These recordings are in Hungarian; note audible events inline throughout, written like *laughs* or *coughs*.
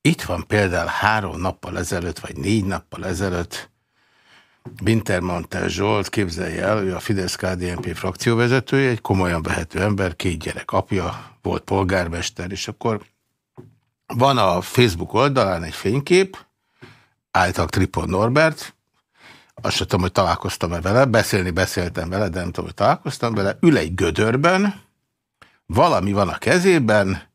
itt van például három nappal ezelőtt, vagy négy nappal ezelőtt Wintermantel Zsolt, képzelje el, ő a Fidesz-KDNP frakcióvezetője, egy komolyan vehető ember, két gyerek apja, volt polgármester, és akkor van a Facebook oldalán egy fénykép, állítólag Tripon Norbert, azt sem tudom, hogy találkoztam-e vele, beszélni beszéltem vele, de nem tudom, hogy találkoztam vele, ül egy gödörben, valami van a kezében,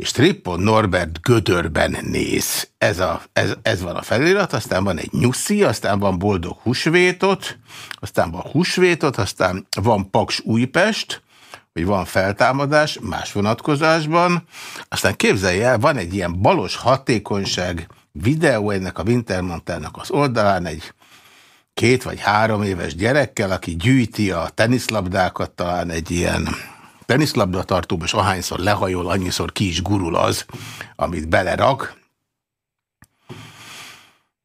és Trippon Norbert gödörben néz. Ez, a, ez, ez van a felirat, aztán van egy nyuszi, aztán van boldog húsvétot, aztán van húsvétot, aztán van Paks Újpest, hogy van feltámadás más vonatkozásban, aztán képzelje el, van egy ilyen balos hatékonyság videó ennek a Wintermantelnak az oldalán, egy két vagy három éves gyerekkel, aki gyűjti a teniszlabdákat, talán egy ilyen teniszlabda tartóba, és ahányszor lehajol, annyiszor ki is gurul az, amit belerak.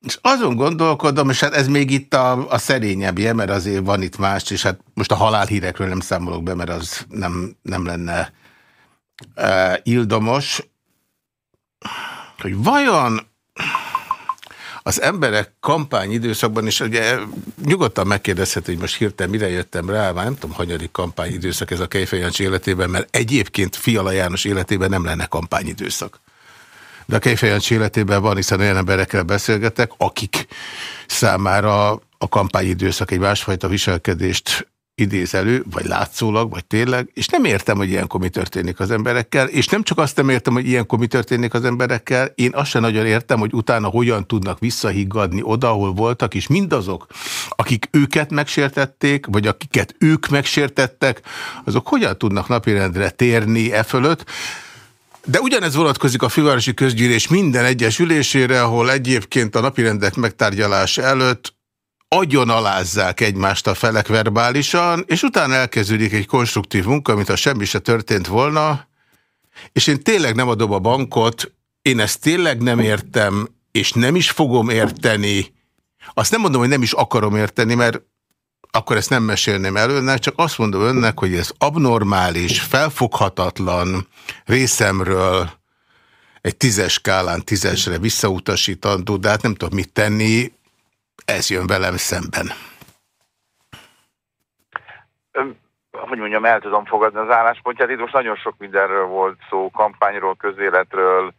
És azon gondolkodom, és hát ez még itt a, a szerényebbje, mert azért van itt más, és hát most a halálhírekről nem számolok be, mert az nem, nem lenne uh, ildomos, hogy vajon az emberek kampányidőszakban, és ugye nyugodtan megkérdezhet, hogy most hirtelen mire jöttem rá, már nem tudom, hanyadik kampányidőszak ez a Kejfejancsi életében, mert egyébként Fiala János életében nem lenne kampányidőszak. De a Kejfejancsi életében van, hiszen olyan emberekkel beszélgetek, akik számára a kampányidőszak egy másfajta viselkedést idéz elő, vagy látszólag, vagy tényleg, és nem értem, hogy ilyenkor mi történik az emberekkel, és nem csak azt nem értem, hogy ilyenkor mi történik az emberekkel, én azt sem nagyon értem, hogy utána hogyan tudnak visszahiggadni oda, ahol voltak, és mindazok, akik őket megsértették, vagy akiket ők megsértettek, azok hogyan tudnak napirendre térni e fölött, de ugyanez vonatkozik a fővárosi közgyűlés minden egyes ülésére, ahol egyébként a napirendek megtárgyalása előtt agyon alázzák egymást a felek verbálisan, és utána elkezdődik egy konstruktív munka, mint ha semmi se történt volna, és én tényleg nem adom a bankot, én ezt tényleg nem értem, és nem is fogom érteni. Azt nem mondom, hogy nem is akarom érteni, mert akkor ezt nem mesélném el önnek, csak azt mondom önnek, hogy ez abnormális, felfoghatatlan részemről egy tízes skálán tízesre visszautasítandó, de hát nem tudom mit tenni, ez jön velem szemben. Hogy mondjam, el tudom fogadni az álláspontját. Itt most nagyon sok mindenről volt szó, kampányról, közéletről,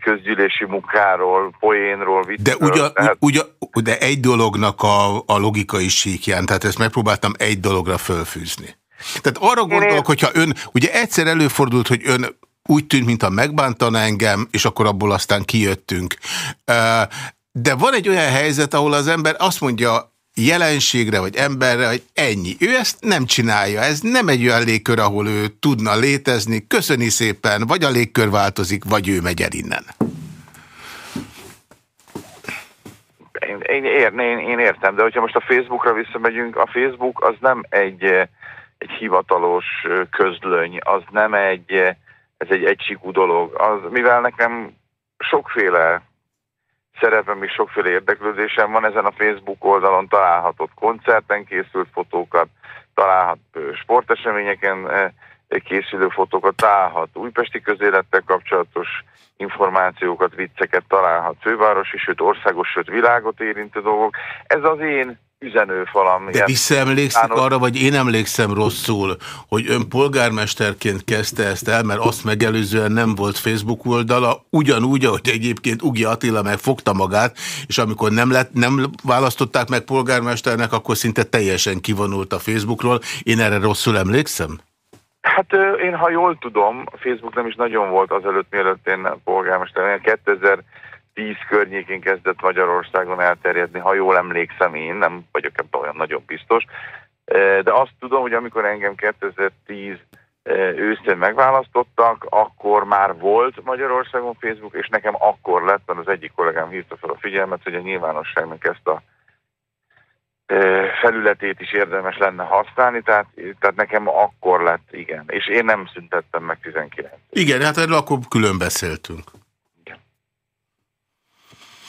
közgyűlési munkáról, poénról, viccről. De, ugyan, tehát... ugyan, de egy dolognak a, a logikai síkján, tehát ezt megpróbáltam egy dologra fölfűzni. Tehát arra gondolok, én... hogyha ön, ugye egyszer előfordult, hogy ön úgy tűnt, mintha megbántana engem, és akkor abból aztán kijöttünk. De van egy olyan helyzet, ahol az ember azt mondja jelenségre vagy emberre, hogy ennyi. Ő ezt nem csinálja, ez nem egy olyan légkör, ahol ő tudna létezni. Köszöni szépen, vagy a légkör változik, vagy ő megy el innen. Én, én, én, én értem, de hogyha most a Facebookra visszamegyünk, a Facebook az nem egy, egy hivatalos közlöny, az nem egy, ez egy egysikú dolog. Az, mivel nekem sokféle szerepem és sokféle érdeklődésem van. Ezen a Facebook oldalon találhatott koncerten készült fotókat, találhat sporteseményeken készülő fotókat, találhat újpesti közélettel kapcsolatos információkat, vicceket találhat fővárosi, sőt országos, sőt világot érintő dolgok. Ez az én üzenőfalam. De visszaemlékszik Ános... arra, vagy én emlékszem rosszul, hogy ön polgármesterként kezdte ezt el, mert azt megelőzően nem volt Facebook oldala, ugyanúgy, ahogy egyébként Ugi Attila megfogta magát, és amikor nem, lett, nem választották meg polgármesternek, akkor szinte teljesen kivonult a Facebookról. Én erre rosszul emlékszem? Hát én, ha jól tudom, Facebook nem is nagyon volt azelőtt, mielőtt én polgármester. 2000 2010 környékén kezdett Magyarországon elterjedni, ha jól emlékszem én, nem vagyok ebben olyan nagyon biztos, de azt tudom, hogy amikor engem 2010 őszén megválasztottak, akkor már volt Magyarországon Facebook, és nekem akkor lett, az egyik kollégám hívta fel a figyelmet, hogy a nyilvánosságnak ezt a felületét is érdemes lenne használni, tehát, tehát nekem akkor lett, igen. És én nem szüntettem meg 19 Igen, hát erről akkor külön beszéltünk.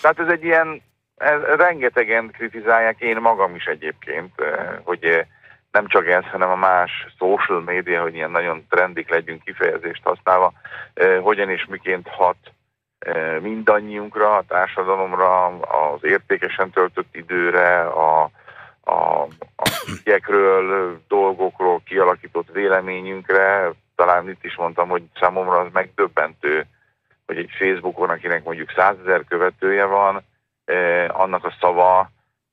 Tehát ez egy ilyen, ez, rengetegen kritizálják, én magam is egyébként, eh, hogy eh, nem csak ez, hanem a más social media, hogy ilyen nagyon trendik legyünk kifejezést használva, eh, hogyan és miként hat mindannyiunkra, a társadalomra, az értékesen töltött időre, a, a, a dolgokról kialakított véleményünkre. Talán itt is mondtam, hogy számomra az megdöbbentő, hogy egy Facebookon, akinek mondjuk százezer követője van, eh, annak a szava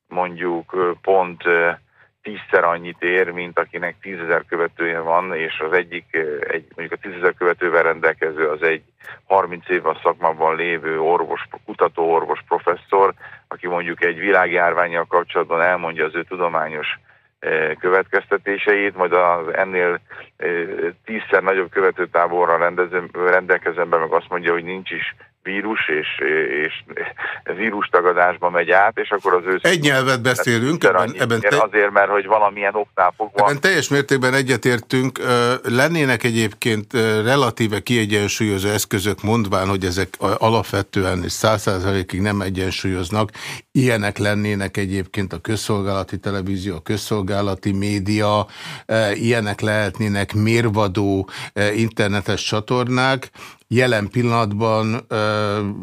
mondjuk pont tízszer annyit ér, mint akinek tízezer követője van, és az egyik, egy, mondjuk a tízezer követővel rendelkező az egy 30 év a szakmában lévő orvos, kutató orvos professzor, aki mondjuk egy világjárványjal kapcsolatban elmondja az ő tudományos következtetéseit, majd az ennél tízszer nagyobb követőtáborra rendelkező ember meg azt mondja, hogy nincs is vírus és, és vírustagadásba megy át, és akkor az ő... Egy nyelvet beszélünk, ebben, ebben te... azért, mert hogy valamilyen oknál fogva... Ebben teljes mértékben egyetértünk. Lennének egyébként relatíve kiegyensúlyozó eszközök, mondván, hogy ezek alapvetően és százszázalékig nem egyensúlyoznak. Ilyenek lennének egyébként a közszolgálati televízió, a közszolgálati média, ilyenek lehetnének mérvadó internetes csatornák, Jelen pillanatban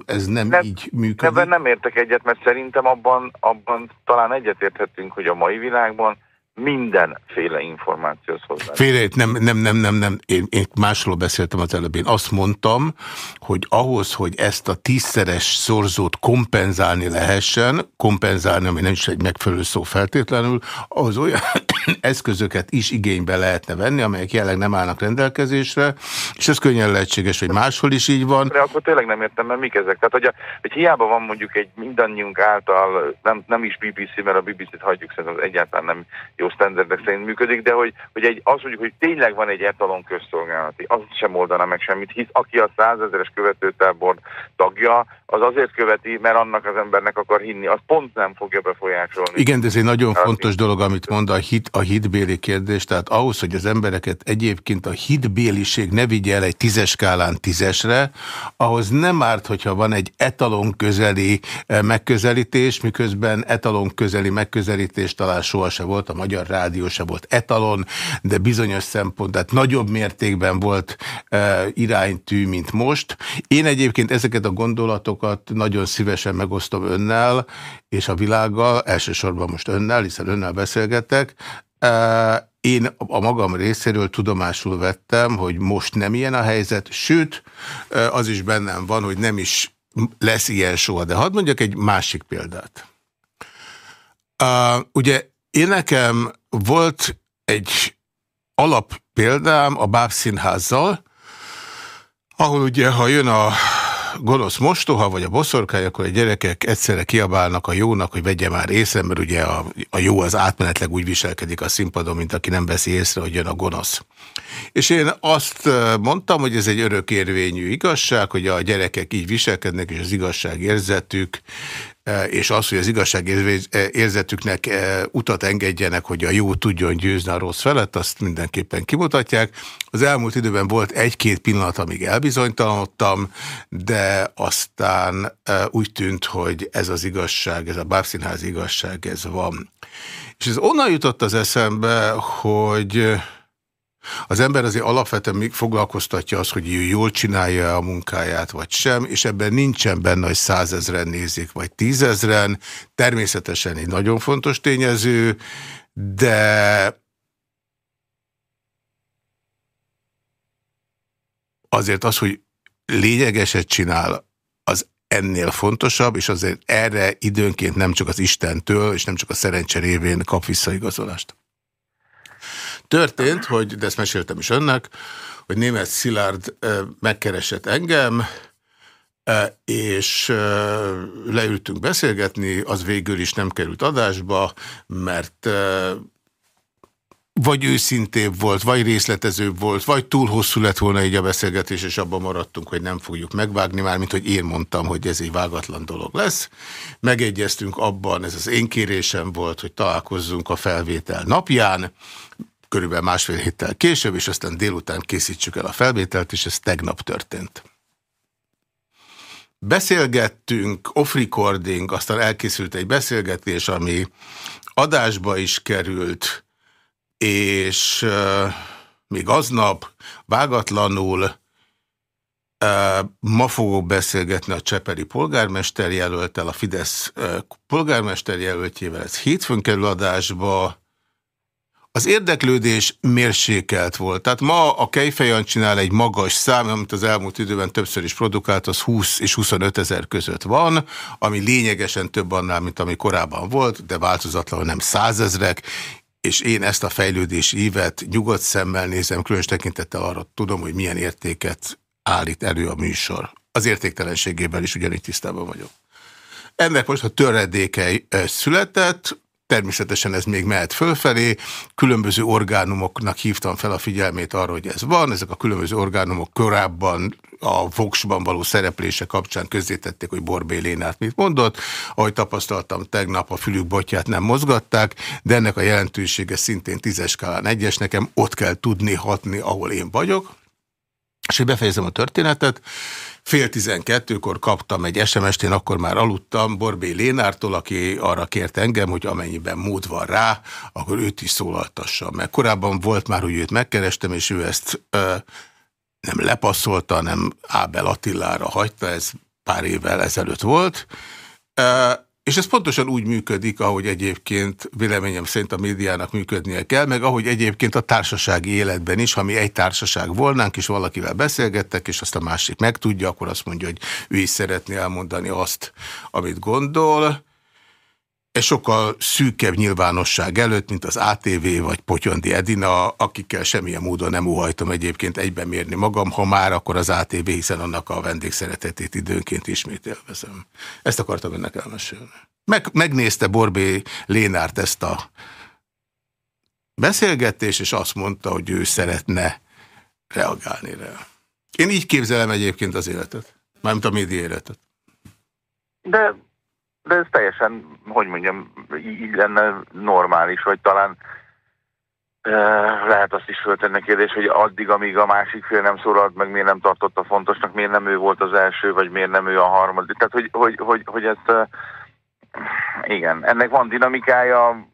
ez nem, nem így működik? Nem, nem értek egyet, mert szerintem abban, abban talán egyetérthetünk, hogy a mai világban mindenféle információhoz hozzá. Félre, nem, nem, nem, nem, nem. Én, én másról beszéltem az előbb. Én azt mondtam, hogy ahhoz, hogy ezt a tízszeres szorzót kompenzálni lehessen, kompenzálni, ami nem is egy megfelelő szó feltétlenül, az olyan *coughs* eszközöket is igénybe lehetne venni, amelyek jelenleg nem állnak rendelkezésre, és ez könnyen lehetséges, hogy máshol is így van. De akkor tényleg nem értem, mert mik ezek. Tehát, hogy, a, hogy hiába van mondjuk egy mindannyiunk által, nem, nem is BBC, mert a BBC-t hagyjuk, szerintem egyáltalán nem jó standardek szerint működik, de hogy, hogy egy, az mondjuk, hogy tényleg van egy etalon közszolgálati, az sem oldana meg semmit, hisz aki a százezeres követőtábor tagja, az azért követi, mert annak az embernek akar hinni, az pont nem fogja befolyásolni. Igen, de ez egy nagyon fontos dolog, amit mond a, hit, a hitbéli kérdés, tehát ahhoz, hogy az embereket egyébként a hitbéliség ne vigye el egy tízes skálán tízesre, ahhoz nem árt, hogyha van egy etalon közeli eh, megközelítés, miközben etalon közeli megközelítés talán sohasem volt a Magyar Rádió se volt etalon, de bizonyos szempont, tehát nagyobb mértékben volt e, iránytű, mint most. Én egyébként ezeket a gondolatokat nagyon szívesen megosztom önnel, és a világgal, elsősorban most önnel, hiszen önnel beszélgetek, e, én a magam részéről tudomásul vettem, hogy most nem ilyen a helyzet, sőt, e, az is bennem van, hogy nem is lesz ilyen soha. De hadd mondjak egy másik példát. Uh, ugye én nekem volt egy alap példám a Bábszínházzal, ahol ugye, ha jön a gonosz mostoha, vagy a boszorkály, akkor a gyerekek egyszerre kiabálnak a jónak, hogy vegye már észre, mert ugye a, a jó az átmenetleg úgy viselkedik a színpadon, mint aki nem veszi észre, hogy jön a gonosz. És én azt mondtam, hogy ez egy örökérvényű igazság, hogy a gyerekek így viselkednek, és az igazság érzetük E, és az, hogy az igazság érzetüknek e, utat engedjenek, hogy a jó tudjon győzni a rossz felett, azt mindenképpen kimutatják. Az elmúlt időben volt egy-két pillanat, amíg elbizonytalanodtam, de aztán e, úgy tűnt, hogy ez az igazság, ez a bábszínház igazság, ez van. És ez onnan jutott az eszembe, hogy az ember azért alapvetően még foglalkoztatja az, hogy ő jól csinálja a munkáját, vagy sem, és ebben nincsen benne, hogy százezren nézik, vagy tízezren. Természetesen egy nagyon fontos tényező, de azért az, hogy lényegeset csinál, az ennél fontosabb, és azért erre időnként nem csak az Istentől, és nem csak a szerencse révén kap visszaigazolást. Történt, hogy, de ezt meséltem is önnek, hogy német Szilárd megkeresett engem, és leültünk beszélgetni, az végül is nem került adásba, mert vagy őszintébb volt, vagy részletezőbb volt, vagy túl hosszú lett volna így a beszélgetés, és abban maradtunk, hogy nem fogjuk megvágni, már mint hogy én mondtam, hogy ez egy vágatlan dolog lesz. Megegyeztünk abban, ez az én kérésem volt, hogy találkozzunk a felvétel napján, körülbelül másfél héttel később, és aztán délután készítsük el a felvételt, és ez tegnap történt. Beszélgettünk, off-recording, aztán elkészült egy beszélgetés, ami adásba is került, és uh, még aznap vágatlanul Ma fogok beszélgetni a Cseperi polgármester jelöltel, a Fidesz polgármester jelöltjével. Ez hétfőn kerül adásba. Az érdeklődés mérsékelt volt. Tehát ma a Kejfejan csinál egy magas szám, amit az elmúlt időben többször is produkált, az 20 és 25 ezer között van, ami lényegesen több annál, mint ami korábban volt, de változatlanul nem százezrek, és én ezt a fejlődési évet nyugodt szemmel nézem, különös tekintettel arra tudom, hogy milyen értéket állít elő a műsor. Az értéktelenségében is ugyanígy tisztában vagyok. Ennek most a töredékei született, természetesen ez még mehet fölfelé, különböző orgánumoknak hívtam fel a figyelmét arra, hogy ez van, ezek a különböző orgánumok korábban a Vox-ban való szereplése kapcsán közzétették, hogy Borbé Lénát mit mondott. Ahogy tapasztaltam, tegnap a fülük botját nem mozgatták, de ennek a jelentősége szintén tízes skálán egyes. Nekem ott kell tudni hatni, ahol én vagyok. És hogy befejezem a történetet, fél tizenkettőkor kaptam egy SMS-t, én akkor már aludtam Borbé Lénártól, aki arra kért engem, hogy amennyiben mód van rá, akkor őt is szólaltassam. Mert korábban volt már, hogy őt megkerestem, és ő ezt ö, nem lepasszolta, hanem Ábel Attilára hagyta, ez pár évvel ezelőtt volt. Ö, és ez pontosan úgy működik, ahogy egyébként véleményem szerint a médiának működnie kell, meg ahogy egyébként a társasági életben is, ha mi egy társaság volnánk, és valakivel beszélgettek, és azt a másik megtudja, akkor azt mondja, hogy ő is szeretné elmondani azt, amit gondol. Ez sokkal szűkebb nyilvánosság előtt, mint az ATV vagy Potyondi Edina, akikkel semmilyen módon nem óhajtom egyébként egyben mérni magam, ha már akkor az ATV, hiszen annak a vendégszeretetét időnként ismét élvezem. Ezt akartam önnek elmesélni. Meg, megnézte Borbé Lénárt ezt a beszélgetést, és azt mondta, hogy ő szeretne reagálni rá. Én így képzelem egyébként az életet, mármint a média életet. De de ez teljesen, hogy mondjam, így lenne normális, vagy talán lehet azt is föltenni a kérdés, hogy addig, amíg a másik fél nem szólalt meg, miért nem tartotta fontosnak, miért nem ő volt az első, vagy miért nem ő a harmadik. Tehát, hogy, hogy, hogy, hogy ezt, igen, ennek van dinamikája,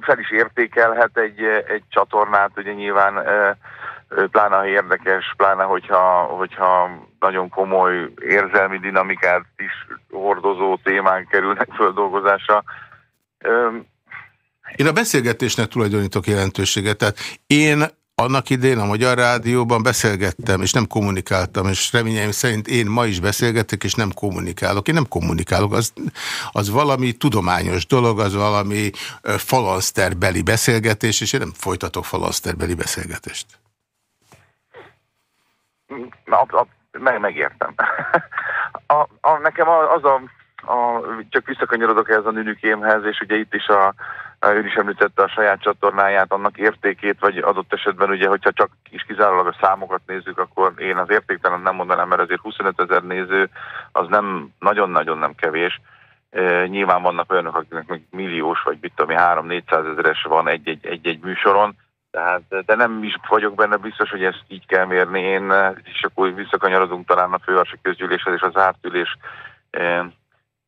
fel is értékelhet egy, egy csatornát, ugye nyilván pláne ha érdekes, pláne hogyha, hogyha nagyon komoly érzelmi dinamikát is hordozó témák kerülnek földolgozásra. Én a beszélgetésnek tulajdonítok jelentőséget, tehát én annak idén a Magyar Rádióban beszélgettem, és nem kommunikáltam, és reményeim szerint én ma is beszélgetek, és nem kommunikálok. Én nem kommunikálok, az, az valami tudományos dolog, az valami falanszterbeli beszélgetés, és én nem folytatok falanszterbeli beszélgetést. A, a, meg, megértem. *laughs* A, a, nekem az a, a, csak visszakanyarodok ez a nünükémhez, és ugye itt is a, ő is említette a saját csatornáját, annak értékét, vagy adott esetben ugye, hogyha csak is kizárólag a számokat nézzük, akkor én az értéktelen nem mondanám, mert azért 25 ezer néző az nem, nagyon-nagyon nem kevés. E, nyilván vannak olyanok, akiknek még milliós, vagy mit tudom, 3-400 ezeres van egy-egy műsoron, tehát, de nem is vagyok benne biztos, hogy ezt így kell mérni. Én, és akkor visszakanyarodunk talán a fővárosi közgyűléshez és az ártülés e,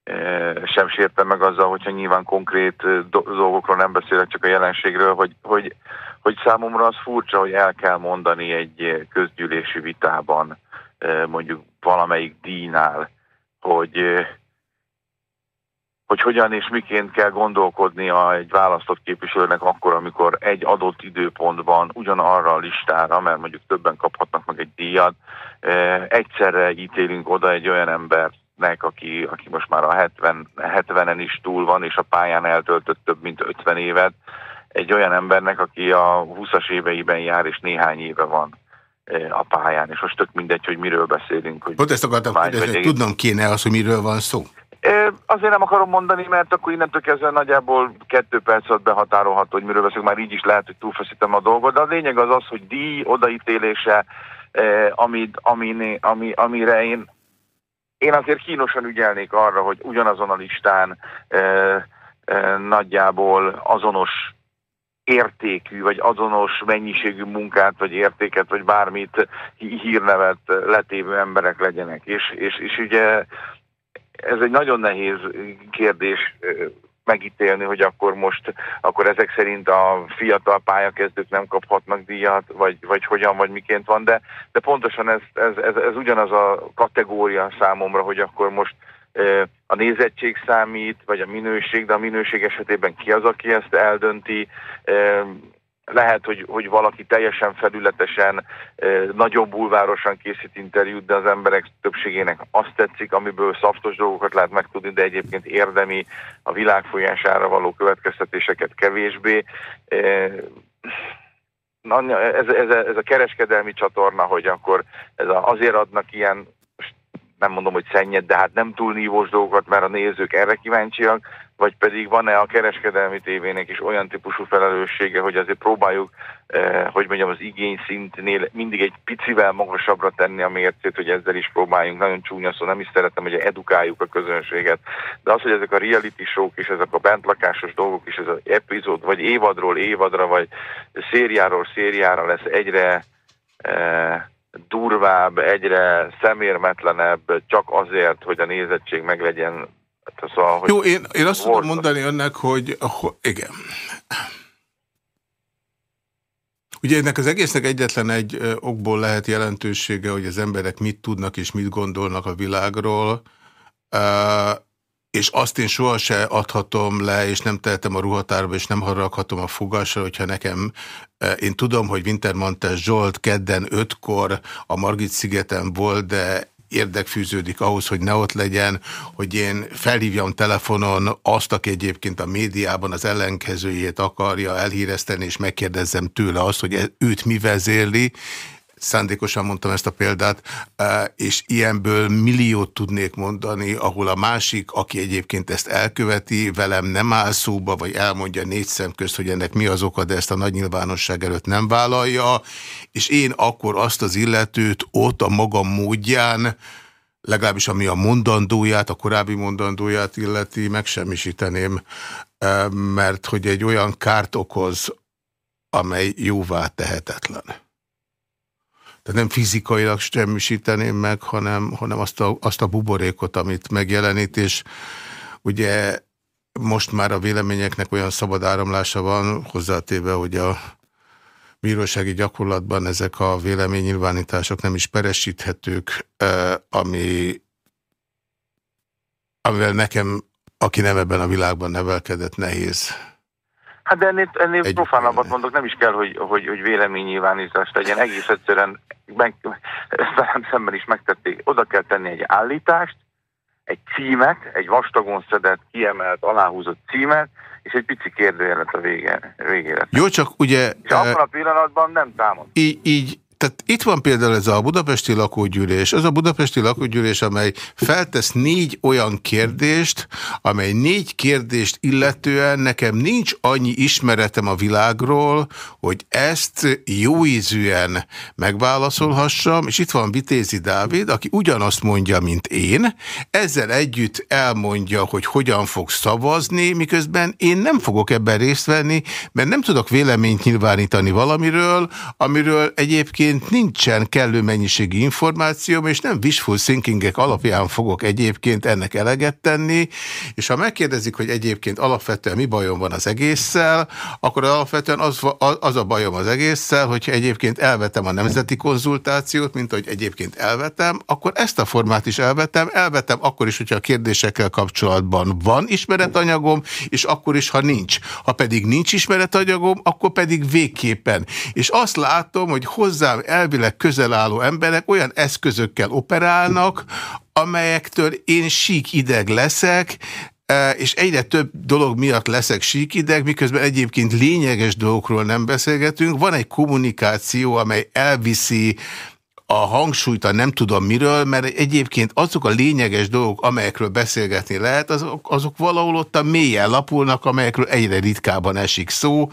e, sem sértem meg azzal, hogyha nyilván konkrét dolgokról nem beszélek, csak a jelenségről, hogy, hogy, hogy számomra az furcsa, hogy el kell mondani egy közgyűlési vitában, mondjuk valamelyik díjnál, hogy hogy hogyan és miként kell gondolkodnia egy választott képviselőnek akkor, amikor egy adott időpontban ugyanarra a listára, mert mondjuk többen kaphatnak meg egy díjat, eh, egyszerre ítélünk oda egy olyan embernek, aki, aki most már a 70, 70-en is túl van, és a pályán eltöltött több mint 50 évet, egy olyan embernek, aki a 20-as éveiben jár, és néhány éve van eh, a pályán, és most tök mindegy, hogy miről beszélünk. Hogy Pont ezt akartam kérdezni, tudnom kéne az, hogy miről van szó. Azért nem akarom mondani, mert akkor innentől kezdve nagyjából kettő perc alatt behatárolható, hogy miről veszek, már így is lehet, hogy túlfeszítem a dolgot, de a lényeg az az, hogy díj odaítélése, amit, ami, ami, amire én, én azért kínosan ügyelnék arra, hogy ugyanazon a listán nagyjából azonos értékű, vagy azonos mennyiségű munkát, vagy értéket, vagy bármit hírnevet letévő emberek legyenek. És, és, és ugye ez egy nagyon nehéz kérdés, megítélni, hogy akkor most, akkor ezek szerint a fiatal pályakezdők nem kaphatnak díjat, vagy, vagy hogyan, vagy miként van, de, de pontosan ez, ez, ez, ez ugyanaz a kategória számomra, hogy akkor most a nézettség számít, vagy a minőség, de a minőség esetében ki az, aki ezt eldönti, lehet, hogy, hogy valaki teljesen felületesen, nagyobb bulvárosan készít interjút, de az emberek többségének azt tetszik, amiből szaftos dolgokat lehet megtudni, de egyébként érdemi a világ folyására való következtetéseket kevésbé. Ez, ez, ez a kereskedelmi csatorna, hogy akkor ez a, azért adnak ilyen nem mondom, hogy szennyed, de hát nem túl nívós dolgokat, mert a nézők erre kíváncsiak, vagy pedig van-e a kereskedelmi tévének is olyan típusú felelőssége, hogy azért próbáljuk, eh, hogy mondjam, az igény szintnél mindig egy picivel magasabbra tenni a mércét, hogy ezzel is próbáljunk. Nagyon csúnya szó, nem is szeretem, hogy edukáljuk a közönséget. De az, hogy ezek a reality show és ezek a bentlakásos dolgok is, ez az epizód, vagy évadról évadra, vagy szériáról szériára lesz egyre eh, durvább, egyre szemérmetlenebb, csak azért, hogy a nézettség meglegyen. Hát szóval, hogy Jó, én, én azt tudom mondani önnek, hogy, hogy igen. Ugye ennek az egésznek egyetlen egy okból lehet jelentősége, hogy az emberek mit tudnak és mit gondolnak a világról és azt én sohasem adhatom le, és nem tehetem a ruhatárba, és nem haraghatom a fogásra, hogyha nekem, én tudom, hogy Wintermantes Zsolt kedden ötkor a Margit szigeten volt, de érdek fűződik ahhoz, hogy ne ott legyen, hogy én felhívjam telefonon azt, aki egyébként a médiában az ellenkezőjét akarja elhíreszteni, és megkérdezzem tőle azt, hogy e, őt mi vezérli, szándékosan mondtam ezt a példát, és ilyenből milliót tudnék mondani, ahol a másik, aki egyébként ezt elköveti, velem nem áll szóba, vagy elmondja négy szem közt, hogy ennek mi az oka, de ezt a nagy nyilvánosság előtt nem vállalja, és én akkor azt az illetőt ott a magam módján, legalábbis ami a mondandóját, a korábbi mondandóját illeti, megsemmisíteném, mert hogy egy olyan kárt okoz, amely jóvá tehetetlen. Tehát nem fizikailag semmisíteném meg, hanem, hanem azt, a, azt a buborékot, amit megjelenít, és ugye most már a véleményeknek olyan szabad áramlása van, hozzátéve, hogy a bírósági gyakorlatban ezek a véleménynyilvánítások nem is peresíthetők, ami, amivel nekem, aki nem ebben a világban nevelkedett, nehéz Hát de ennél, ennél egy... profánabbat mondok, nem is kell, hogy, hogy, hogy véleménynyilvánítás legyen. Egész egyszerűen meg, velem szemben is megtették. Oda kell tenni egy állítást, egy címet, egy vastagon szedett, kiemelt, aláhúzott címet, és egy pici kérdőjelet a vége, végére. Jó, csak ugye... És abban a pillanatban nem támad. Így, így tehát itt van például ez a budapesti lakógyűlés, az a budapesti lakógyűlés, amely feltesz négy olyan kérdést, amely négy kérdést illetően nekem nincs annyi ismeretem a világról, hogy ezt jóízűen megválaszolhassam, és itt van Vitézi Dávid, aki ugyanazt mondja, mint én, ezzel együtt elmondja, hogy hogyan fog szavazni, miközben én nem fogok ebben részt venni, mert nem tudok véleményt nyilvánítani valamiről, amiről egyébként egyébként nincsen kellő mennyiségi információm, és nem wishful thinkingek alapján fogok egyébként ennek eleget tenni, és ha megkérdezik, hogy egyébként alapvetően mi bajom van az egésszel, akkor alapvetően az, az a bajom az egésszel, hogyha egyébként elvetem a nemzeti konzultációt, mint hogy egyébként elvetem, akkor ezt a formát is elvetem, elvetem akkor is, hogyha a kérdésekkel kapcsolatban van ismeretanyagom, és akkor is, ha nincs. Ha pedig nincs ismeretanyagom, akkor pedig végképpen. És azt látom, hogy hozzám elvileg közel álló emberek olyan eszközökkel operálnak, amelyektől én sík ideg leszek, e, és egyre több dolog miatt leszek síkideg, miközben egyébként lényeges dolgokról nem beszélgetünk. Van egy kommunikáció, amely elviszi a hangsúlyt a nem tudom miről, mert egyébként azok a lényeges dolgok, amelyekről beszélgetni lehet, azok, azok valahol ott a mélyen lapulnak, amelyekről egyre ritkábban esik szó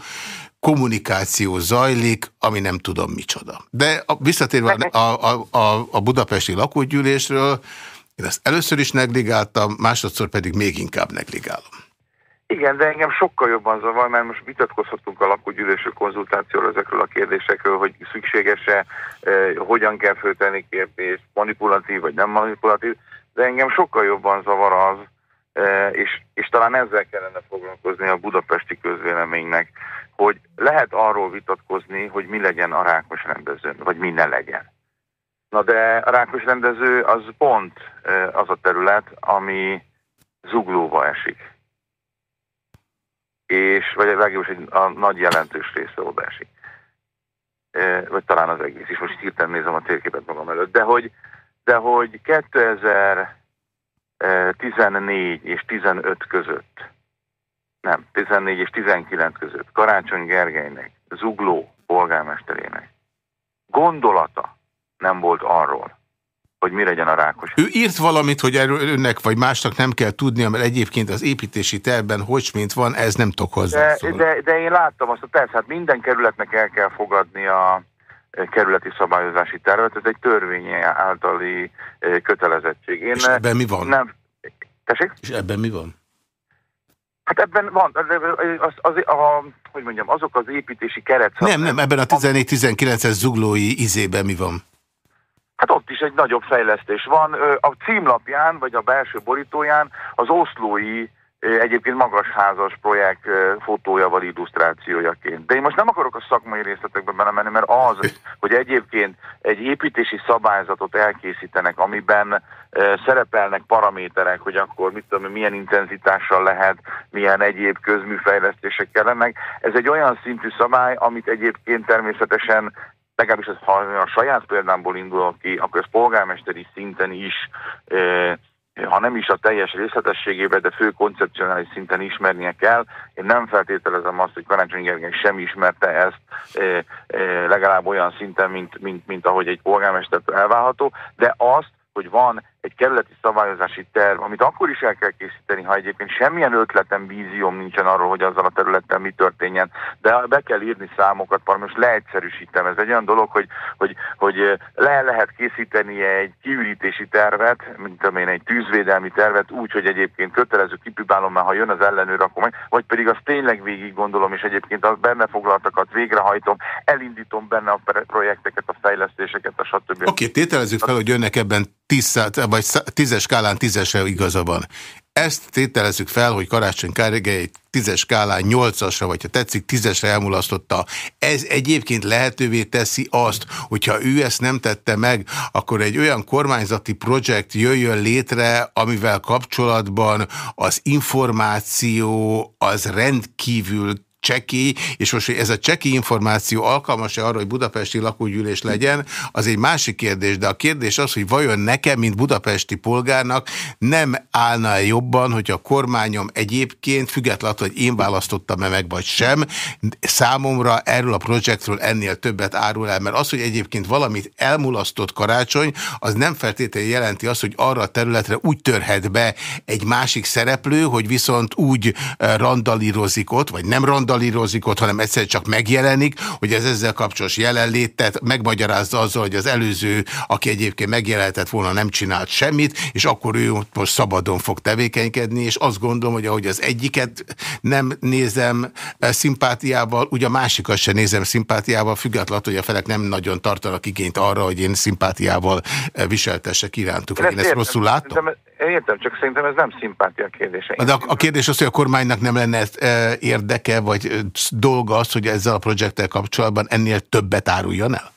kommunikáció zajlik, ami nem tudom micsoda. De visszatérve a, a, a, a budapesti lakógyűlésről, én ezt először is negligáltam, másodszor pedig még inkább negligálom. Igen, de engem sokkal jobban zavar, mert most vitatkozhatunk a lakógyűlésű konzultációról ezekről a kérdésekről, hogy szükséges-e, eh, hogyan kell föltenni kérdést, manipulatív vagy nem manipulatív, de engem sokkal jobban zavar az, és, és talán ezzel kellene foglalkozni a budapesti közvéleménynek, hogy lehet arról vitatkozni, hogy mi legyen a rákos rendezőn, vagy mi ne legyen. Na de a rákos rendező az pont az a terület, ami zuglóba esik. És, vagy legalábbis egy a nagy jelentős része oda esik. Vagy talán az egész is. Most hirtelen nézem a térképet magam előtt. De hogy, de hogy 2014 és 15 között, nem, 14 és 19 között Karácsony Gergelynek, Zugló polgármesterének gondolata nem volt arról, hogy mi legyen a rákos. Ő írt valamit, hogy erről önnek vagy másnak nem kell tudnia, mert egyébként az építési tervben hogy mint van, ez nem tudok hozzá. De, de, de én láttam azt, hogy persze, hát minden kerületnek el kell fogadni a kerületi szabályozási tervet, ez egy törvény általi eh, kötelezettség. Én És ebben mi van? Nem, tessék? És ebben mi van? Hát ebben van, az, az, a, hogy mondjam, azok az építési keret... Nem, nem, ebben a 14-19-es zuglói izében mi van? Hát ott is egy nagyobb fejlesztés van. A címlapján, vagy a belső borítóján az oszlói egyébként magasházas projekt fotójával, illusztrációjaként. De én most nem akarok a szakmai részletekbe belemenni, mert az, hogy egyébként egy építési szabályzatot elkészítenek, amiben szerepelnek paraméterek, hogy akkor mit tudom, milyen intenzitással lehet, milyen egyéb közműfejlesztések kellenek. Ez egy olyan szintű szabály, amit egyébként természetesen legalábbis ha a saját példámból indulok ki, akkor ez polgármesteri szinten is ha nem is a teljes részletességében, de fő koncepcionális szinten ismernie kell. Én nem feltételezem azt, hogy Karácsony Gergely sem ismerte ezt e, e, legalább olyan szinten, mint, mint, mint ahogy egy polgármester elválható, de azt, hogy van egy kerületi szabályozási terv, amit akkor is el kell készíteni, ha egyébként semmilyen ötletem, vízióm nincsen arról, hogy azzal a területtel mi történjen, de be kell írni számokat, most leegyszerűsítem. Ez egy olyan dolog, hogy, hogy, hogy le lehet készíteni egy kiürítési tervet, mint amilyen egy tűzvédelmi tervet, úgy, hogy egyébként kötelező kipipálom, mert ha jön az ellenőr, akkor meg, vagy pedig azt tényleg végig gondolom, és egyébként az benne foglaltakat végrehajtom, elindítom benne a projekteket, a fejlesztéseket, a stb. Oké, okay, tételezzük fel, hogy jönnek ebben 10, vagy tízes skálán tízesre igaza van. Ezt tételezzük fel, hogy Karácsony Kárgely egy tízes skálán nyolcasra, vagy ha tetszik, tízesre elmulasztotta. Ez egyébként lehetővé teszi azt, hogyha ő ezt nem tette meg, akkor egy olyan kormányzati projekt jöjjön létre, amivel kapcsolatban az információ az rendkívül cseki, és most, hogy ez a cseki információ alkalmas-e arra, hogy budapesti lakógyűlés legyen, az egy másik kérdés, de a kérdés az, hogy vajon nekem, mint budapesti polgárnak nem állna -e jobban, hogy a kormányom egyébként, függetlenül, hogy én választottam-e meg vagy sem, számomra erről a projektről ennél többet árul el, mert az, hogy egyébként valamit elmulasztott karácsony, az nem feltétlenül jelenti azt, hogy arra a területre úgy törhet be egy másik szereplő, hogy viszont úgy eh, randalírozik ott, vagy nem randalírozik, randalírozik ott, hanem egyszer csak megjelenik, hogy ez ezzel kapcsolatos jelenlétet megmagyarázza azzal, hogy az előző, aki egyébként megjelenhetett volna, nem csinált semmit, és akkor ő most szabadon fog tevékenykedni, és azt gondolom, hogy ahogy az egyiket nem nézem eh, szimpátiával, ugye a másikat sem nézem szimpátiával, függetlenül, hogy a felek nem nagyon tartanak igényt arra, hogy én szimpátiával eh, viseltessek irántuk. Én ezt rosszul látom? Értem, csak szerintem ez nem szimpátia kérdése. De a, a kérdés az, hogy a kormánynak nem lenne e, érdeke, vagy dolga az, hogy ezzel a projekttel kapcsolatban ennél többet áruljon el?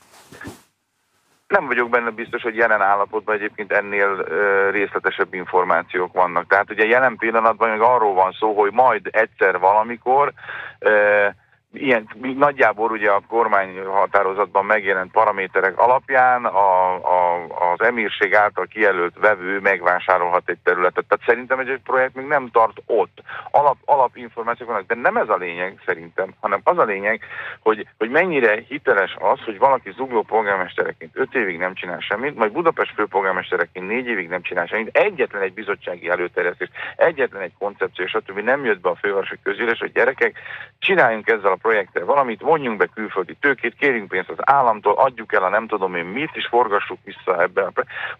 Nem vagyok benne biztos, hogy jelen állapotban egyébként ennél ö, részletesebb információk vannak. Tehát ugye jelen pillanatban még arról van szó, hogy majd egyszer valamikor ö, ilyen, nagyjából ugye a kormány határozatban megjelent paraméterek alapján a, a, az emírség által kijelölt vevő megvásárolhat egy területet. Tehát szerintem egy projekt még nem tart ott. Alap, alapinformációk vannak, de nem ez a lényeg szerintem, hanem az a lényeg, hogy, hogy mennyire hiteles az, hogy valaki zugló polgármestereként öt évig nem csinál semmit, majd Budapest főpolgármestereként négy évig nem csinál semmit, egyetlen egy bizottsági előterjesztés, egyetlen egy koncepció, stb. nem jött be a fővárosi közülés, hogy gyerekek, csináljunk ezzel a projektre valamit, vonjunk be külföldi tőkét, kérjünk pénzt az államtól, adjuk el a nem tudom én mit, és forgassuk vissza ebbe,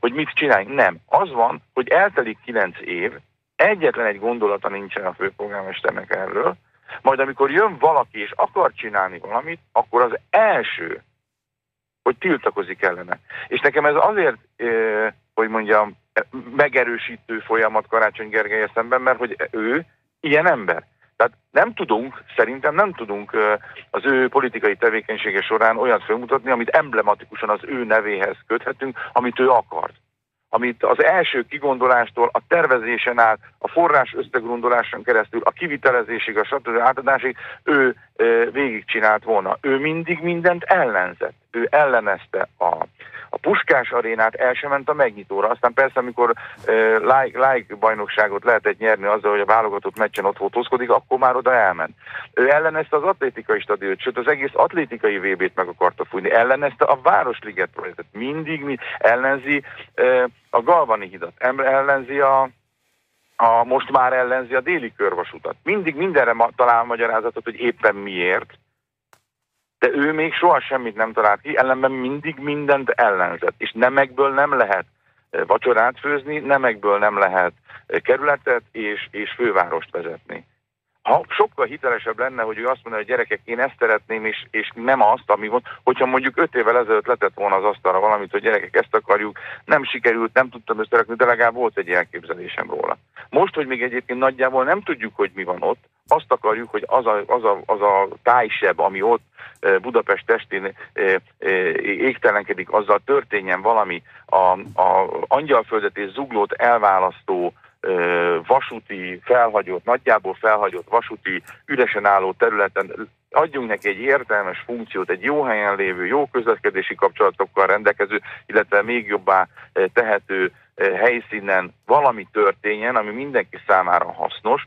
hogy mit csináljunk. Nem. Az van, hogy eltelik kilenc év, egyetlen egy gondolata nincsen a főpolgármesternek erről, majd amikor jön valaki és akar csinálni valamit, akkor az első, hogy tiltakozik ellene. És nekem ez azért, hogy mondjam, megerősítő folyamat Karácsony Gergely szemben, mert hogy ő ilyen ember. Tehát nem tudunk, szerintem nem tudunk az ő politikai tevékenysége során olyat felmutatni, amit emblematikusan az ő nevéhez köthetünk, amit ő akart amit az első kigondolástól a tervezésen át, a forrás összegrondoláson keresztül, a kivitelezésig, a stb. átadásig ő végigcsinált volna. Ő mindig mindent ellenzett. Ő ellenezte a, a Puskás arénát, el sem ment a megnyitóra. Aztán persze, amikor e, like, like bajnokságot lehetett nyerni azzal, hogy a válogatott meccsen ott fotózkodik, akkor már oda elment. Ő ellenezte az atlétikai stadiót, sőt az egész atlétikai VB-t meg akarta fújni. Ellenezte a Városliget projektet. Mindig mi ellenzi e, a Galvani hidat, ellenzi a, a, most már ellenzi a déli körvasutat. Mindig mindenre ma, talál magyarázatot, hogy éppen miért, de ő még soha semmit nem talált ki, ellenben mindig mindent ellenzett, és nemekből nem lehet e, vacsorát főzni, nemekből nem lehet e, kerületet és, és fővárost vezetni ha sokkal hitelesebb lenne, hogy ő azt mondja, hogy gyerekek, én ezt szeretném, és, és nem azt, ami volt, hogyha mondjuk öt évvel ezelőtt letett volna az asztalra valamit, hogy gyerekek, ezt akarjuk, nem sikerült, nem tudtam összerakni, de legalább volt egy elképzelésem róla. Most, hogy még egyébként nagyjából nem tudjuk, hogy mi van ott, azt akarjuk, hogy az a, az a, az a tájseb, ami ott e, Budapest testén e, e, égtelenkedik, azzal történjen valami a, a angyalföldet és zuglót elválasztó vasúti felhagyott, nagyjából felhagyott vasúti üresen álló területen. Adjunk neki egy értelmes funkciót, egy jó helyen lévő, jó közlekedési kapcsolatokkal rendelkező, illetve még jobbá tehető helyszínen valami történjen, ami mindenki számára hasznos,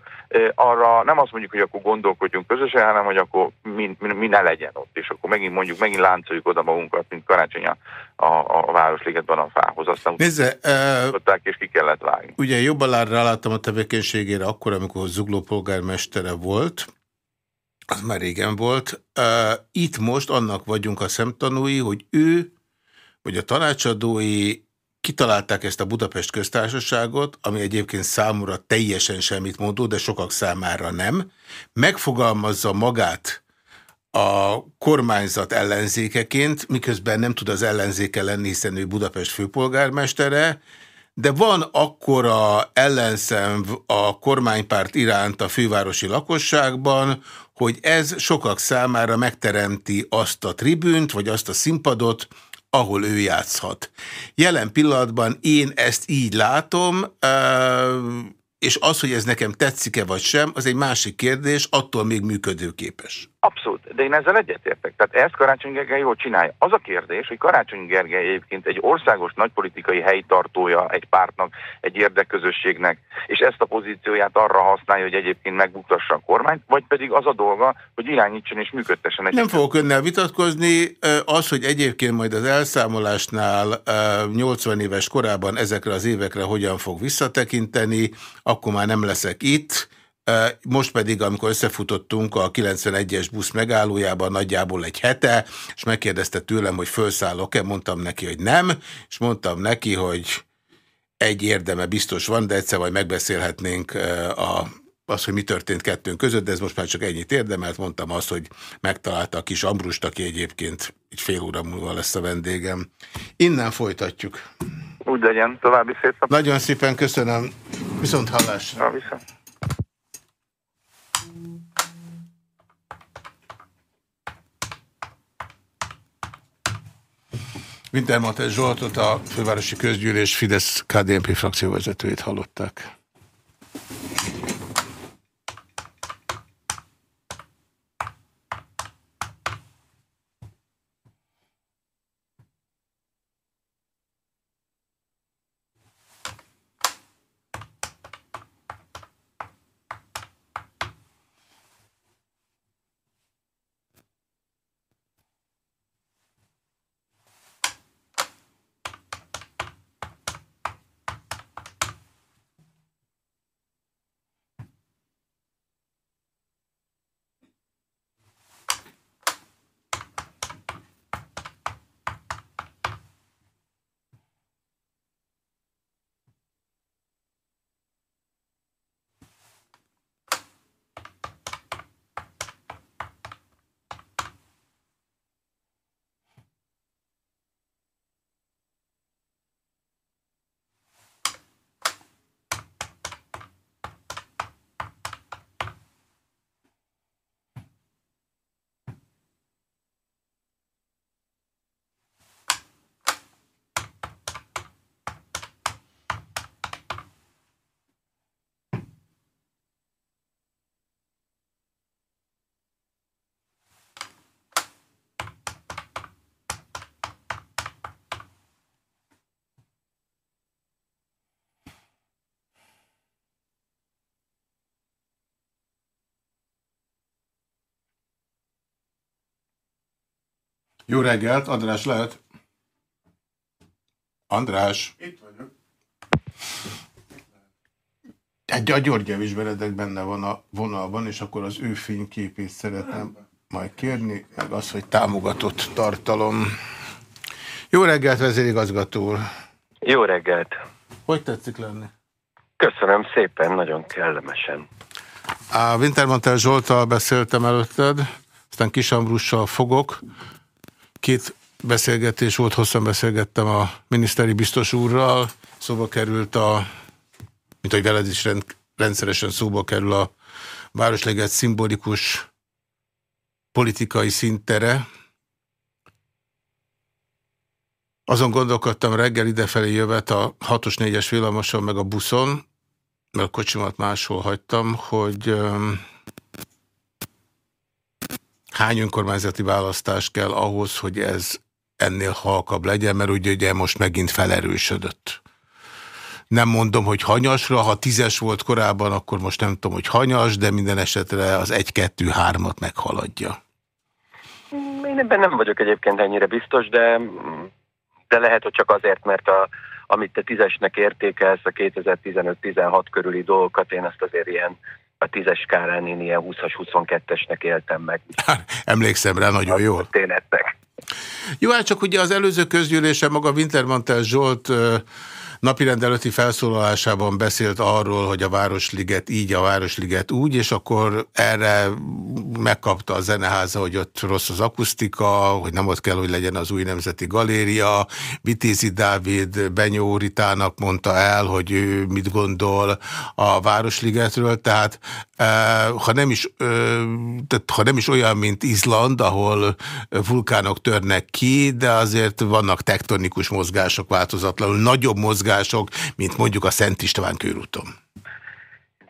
arra nem azt mondjuk, hogy akkor gondolkodjunk közösen, hanem hogy akkor mi, mi, mi ne legyen ott, és akkor megint mondjuk, megint láncoljuk oda magunkat, mint karácsony a, a, a Városligetben a fához. Aztán Nézze, uh, és ki kellett vágni. Ugye jobban ráláttam a tevékenységére akkor, amikor Zugló polgármestere volt, az már régen volt. Uh, itt most annak vagyunk a szemtanúi, hogy ő, vagy a tanácsadói kitalálták ezt a Budapest köztársaságot, ami egyébként számúra teljesen semmit mondó, de sokak számára nem, megfogalmazza magát a kormányzat ellenzékeként, miközben nem tud az ellenzéke lenni, hiszen ő Budapest főpolgármestere, de van akkora ellenszem a kormánypárt iránt a fővárosi lakosságban, hogy ez sokak számára megteremti azt a tribünt, vagy azt a színpadot, ahol ő játszhat. Jelen pillanatban én ezt így látom, és az, hogy ez nekem tetszik-e vagy sem, az egy másik kérdés, attól még működőképes. Abszolút, de én ezzel egyetértek. Tehát ezt Karácsony Gergely jól csinálja. Az a kérdés, hogy Karácsony Gergely egyébként egy országos nagypolitikai helytartója egy pártnak, egy érdekközösségnek, és ezt a pozícióját arra használja, hogy egyébként megbuktassa a kormányt, vagy pedig az a dolga, hogy irányítson és működtessen. Egy Nem fogok önnel vitatkozni. Az, hogy egyébként majd az elszámolásnál 80 éves korában ezekre az évekre hogyan fog visszatekinteni, akkor már nem leszek itt most pedig, amikor összefutottunk a 91-es busz megállójában nagyjából egy hete, és megkérdezte tőlem, hogy felszállok-e, mondtam neki, hogy nem, és mondtam neki, hogy egy érdeme biztos van, de egyszer majd megbeszélhetnénk a, az, hogy mi történt kettőnk között, de ez most már csak ennyit érdemelt. Mondtam azt, hogy megtalálta a kis Ambrust, aki egyébként egy fél óra múlva lesz a vendégem. Innen folytatjuk. Úgy legyen, további szép. Nagyon szépen köszönöm. Viszont hallásra. viszont. Wintermantel Zsoltot, a fővárosi közgyűlés Fidesz-KDNP frakcióvezetőjét hallották. Jó reggelt, András lehet? András. Itt vagyok. Hát a György Javis Benedek benne van a vonalban, és akkor az ő fényképét szeretem majd kérni, meg az, hogy támogatott tartalom. Jó reggelt, vezérigazgató úr! Jó reggelt! Hogy tetszik lenni? Köszönöm szépen, nagyon kellemesen. A Wintermantel Zsoltal beszéltem előtted, aztán Kis Ambrussal fogok. Két beszélgetés volt, hosszan beszélgettem a miniszteri biztos úrral, szóba került a, mint hogy veled is rend, rendszeresen szóba kerül a Városleget szimbolikus politikai szintere. Azon gondolkodtam reggel idefelé jövet a 6-os 4-es villamoson meg a buszon, mert a kocsimat máshol hagytam, hogy um, hány önkormányzati választás kell ahhoz, hogy ez ennél halkabb legyen, mert ugye, ugye most megint felerősödött. Nem mondom, hogy hanyasra, ha tízes volt korábban, akkor most nem tudom, hogy hanyas, de minden esetre az egy-kettő-hármat meghaladja. Én ebben nem vagyok egyébként ennyire biztos, de, de lehet, hogy csak azért, mert a, amit te tízesnek értékelsz, a 2015-16 körüli dolgokat, én ezt azért ilyen a tízes skálán én ilyen 20-as, 22-esnek éltem meg. Hát, emlékszem rá nagyon jól. Tényleg. Jó, hát csak ugye az előző közgyűlésen maga Wintermantel Zsolt napirend előtti felszólalásában beszélt arról, hogy a Városliget így, a Városliget úgy, és akkor erre megkapta a zeneháza, hogy ott rossz az akusztika, hogy nem ott kell, hogy legyen az új nemzeti galéria. Vitézi Dávid Benyó Ritának mondta el, hogy ő mit gondol a Városligetről, tehát ha nem is, tehát ha nem is olyan, mint Izland, ahol vulkánok törnek ki, de azért vannak tektonikus mozgások változatlanul, nagyobb mozgások, mint mondjuk a Szent István körúton.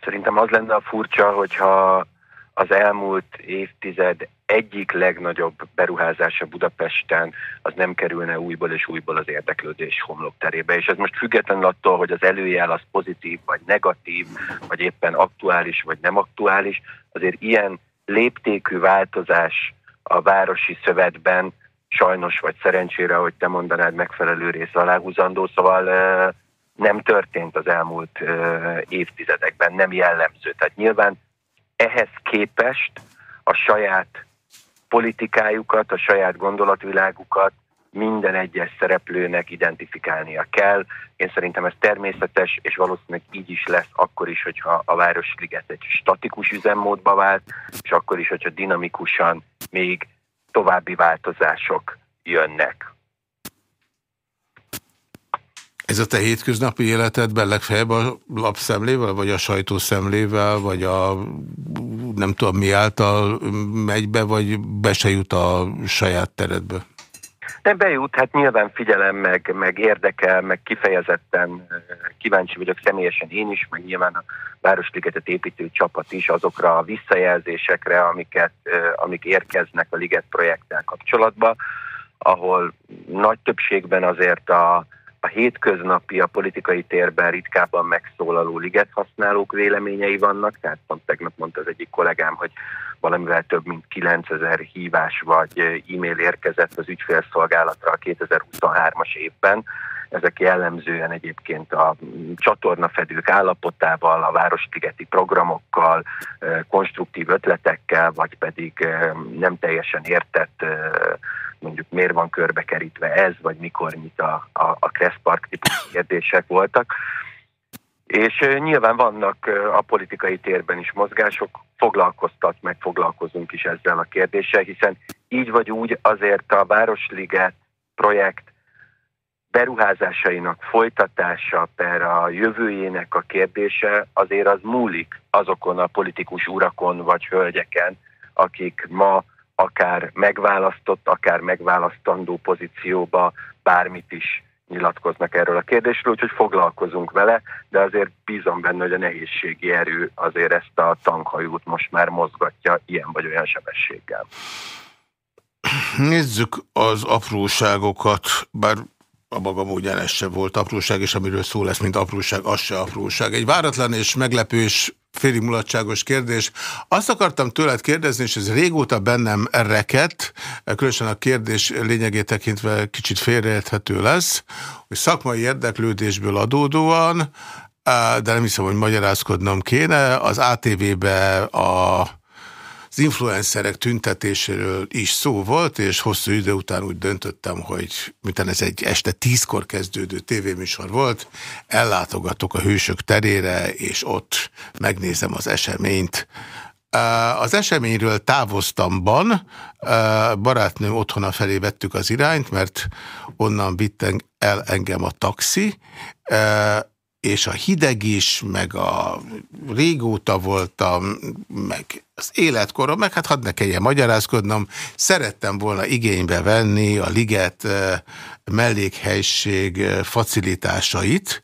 Szerintem az lenne a furcsa, hogyha az elmúlt évtized egyik legnagyobb beruházása Budapesten, az nem kerülne újból és újból az érdeklődés homlokterébe. És ez most függetlenül attól, hogy az előjel az pozitív vagy negatív, vagy éppen aktuális vagy nem aktuális, azért ilyen léptékű változás a városi szövetben sajnos vagy szerencsére, hogy te mondanád, megfelelő rész aláhúzandó, szóval nem történt az elmúlt évtizedekben, nem jellemző. Tehát nyilván ehhez képest a saját politikájukat, a saját gondolatvilágukat minden egyes szereplőnek identifikálnia kell. Én szerintem ez természetes, és valószínűleg így is lesz akkor is, hogyha a Városliget egy statikus üzemmódba vált, és akkor is, hogyha dinamikusan még további változások jönnek. Ez a te hétköznapi életedben legfeljebb a lapszemlével, vagy a sajtószemlével, vagy a nem tudom mi által megy be, vagy be se jut a saját teredbe? De bejut, hát nyilván figyelem, meg, meg érdekel, meg kifejezetten kíváncsi vagyok személyesen én is, meg nyilván a Városligetet építő csapat is azokra a visszajelzésekre, amiket, amik érkeznek a Liget projekttel kapcsolatban, ahol nagy többségben azért a, a hétköznapi, a politikai térben ritkábban megszólaló liget használók véleményei vannak, tehát pont tegnap mondta az egyik kollégám, hogy valamivel több mint 9000 hívás vagy e-mail érkezett az ügyfélszolgálatra a 2023-as évben. Ezek jellemzően egyébként a csatornafedők állapotával, a városligeti programokkal, konstruktív ötletekkel, vagy pedig nem teljesen értett mondjuk miért van körbekerítve ez, vagy mikor nyit a, a, a Kressz Park típusú kérdések voltak. És nyilván vannak a politikai térben is mozgások, foglalkoztat, meg foglalkozunk is ezzel a kérdéssel, hiszen így vagy úgy azért a Városliget projekt beruházásainak folytatása per a jövőjének a kérdése azért az múlik azokon a politikus urakon vagy hölgyeken, akik ma akár megválasztott, akár megválasztandó pozícióba bármit is nyilatkoznak erről a kérdésről, úgyhogy foglalkozunk vele, de azért bízom benne, hogy a nehézségi erő azért ezt a tankhajót most már mozgatja ilyen vagy olyan sebességgel. Nézzük az apróságokat, bár a maga módján ez se volt apróság, és amiről szó lesz, mint apróság, az se apróság. Egy váratlan és meglepő és félig mulatságos kérdés. Azt akartam tőled kérdezni, és ez régóta bennem rekett, különösen a kérdés lényegét tekintve kicsit félreérthető lesz, hogy szakmai érdeklődésből adódóan, de nem hiszem, hogy magyarázkodnom kéne, az ATV-be a az influencerek tüntetéséről is szó volt, és hosszú idő után úgy döntöttem, hogy miután ez egy este tízkor kezdődő tévéműsor volt, ellátogatok a hősök terére, és ott megnézem az eseményt. Az eseményről távoztamban, barátnőm otthona felé vettük az irányt, mert onnan vitt el engem a taxi, és a hideg is, meg a régóta voltam, meg az életkorom, meg hát hadd ne kelljen magyarázkodnom, szerettem volna igénybe venni a liget mellékhelység facilitásait,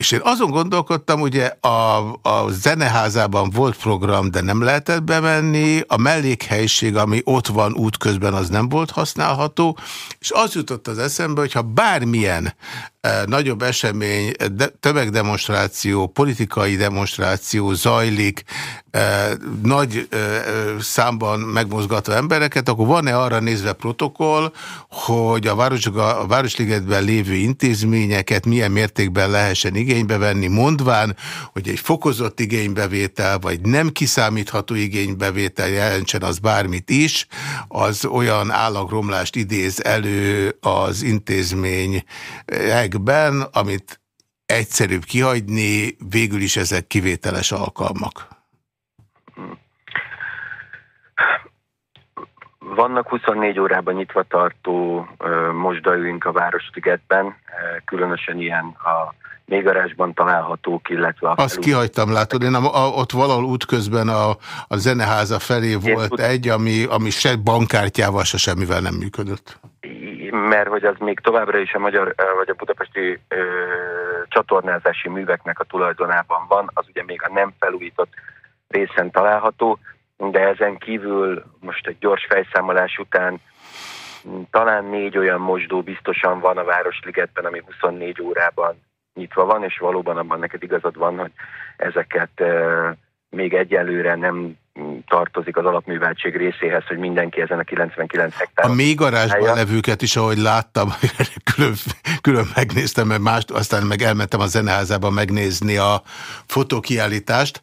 és én azon gondolkodtam, ugye a, a zeneházában volt program, de nem lehetett bemenni, a mellékhelyiség, ami ott van útközben, az nem volt használható, és az jutott az eszembe, hogyha bármilyen e, nagyobb esemény, de, tömegdemonstráció, politikai demonstráció zajlik, e, nagy e, számban megmozgatva embereket, akkor van-e arra nézve protokoll, hogy a, város, a Városligetben lévő intézményeket milyen mértékben lehessen igénybe venni, mondván, hogy egy fokozott igénybevétel, vagy nem kiszámítható igénybevétel jelentsen az bármit is, az olyan állagromlást idéz elő az intézményekben, amit egyszerűbb kihagyni, végül is ezek kivételes alkalmak. Vannak 24 órában nyitva tartó mosdaőink a Városligetben, különösen ilyen a mélygarázsban találhatók, illetve a Azt kihagytam, látod, én a, a, ott valahol útközben a, a zeneháza felé volt tud... egy, ami, ami se bankkártyával, se semmivel nem működött. Mert hogy az még továbbra is a magyar, vagy a budapesti ö, csatornázási műveknek a tulajdonában van, az ugye még a nem felújított részen található, de ezen kívül most egy gyors fejszámolás után talán négy olyan mosdó biztosan van a Városligetben, ami 24 órában nyitva van, és valóban abban neked igazad van, hogy ezeket még egyelőre nem tartozik az alapműveltség részéhez, hogy mindenki ezen a 99 hektár. A mély garázsban levőket is, ahogy láttam, *laughs* külön, külön megnéztem, mert más, aztán meg elmentem a zeneházába megnézni a fotókiállítást,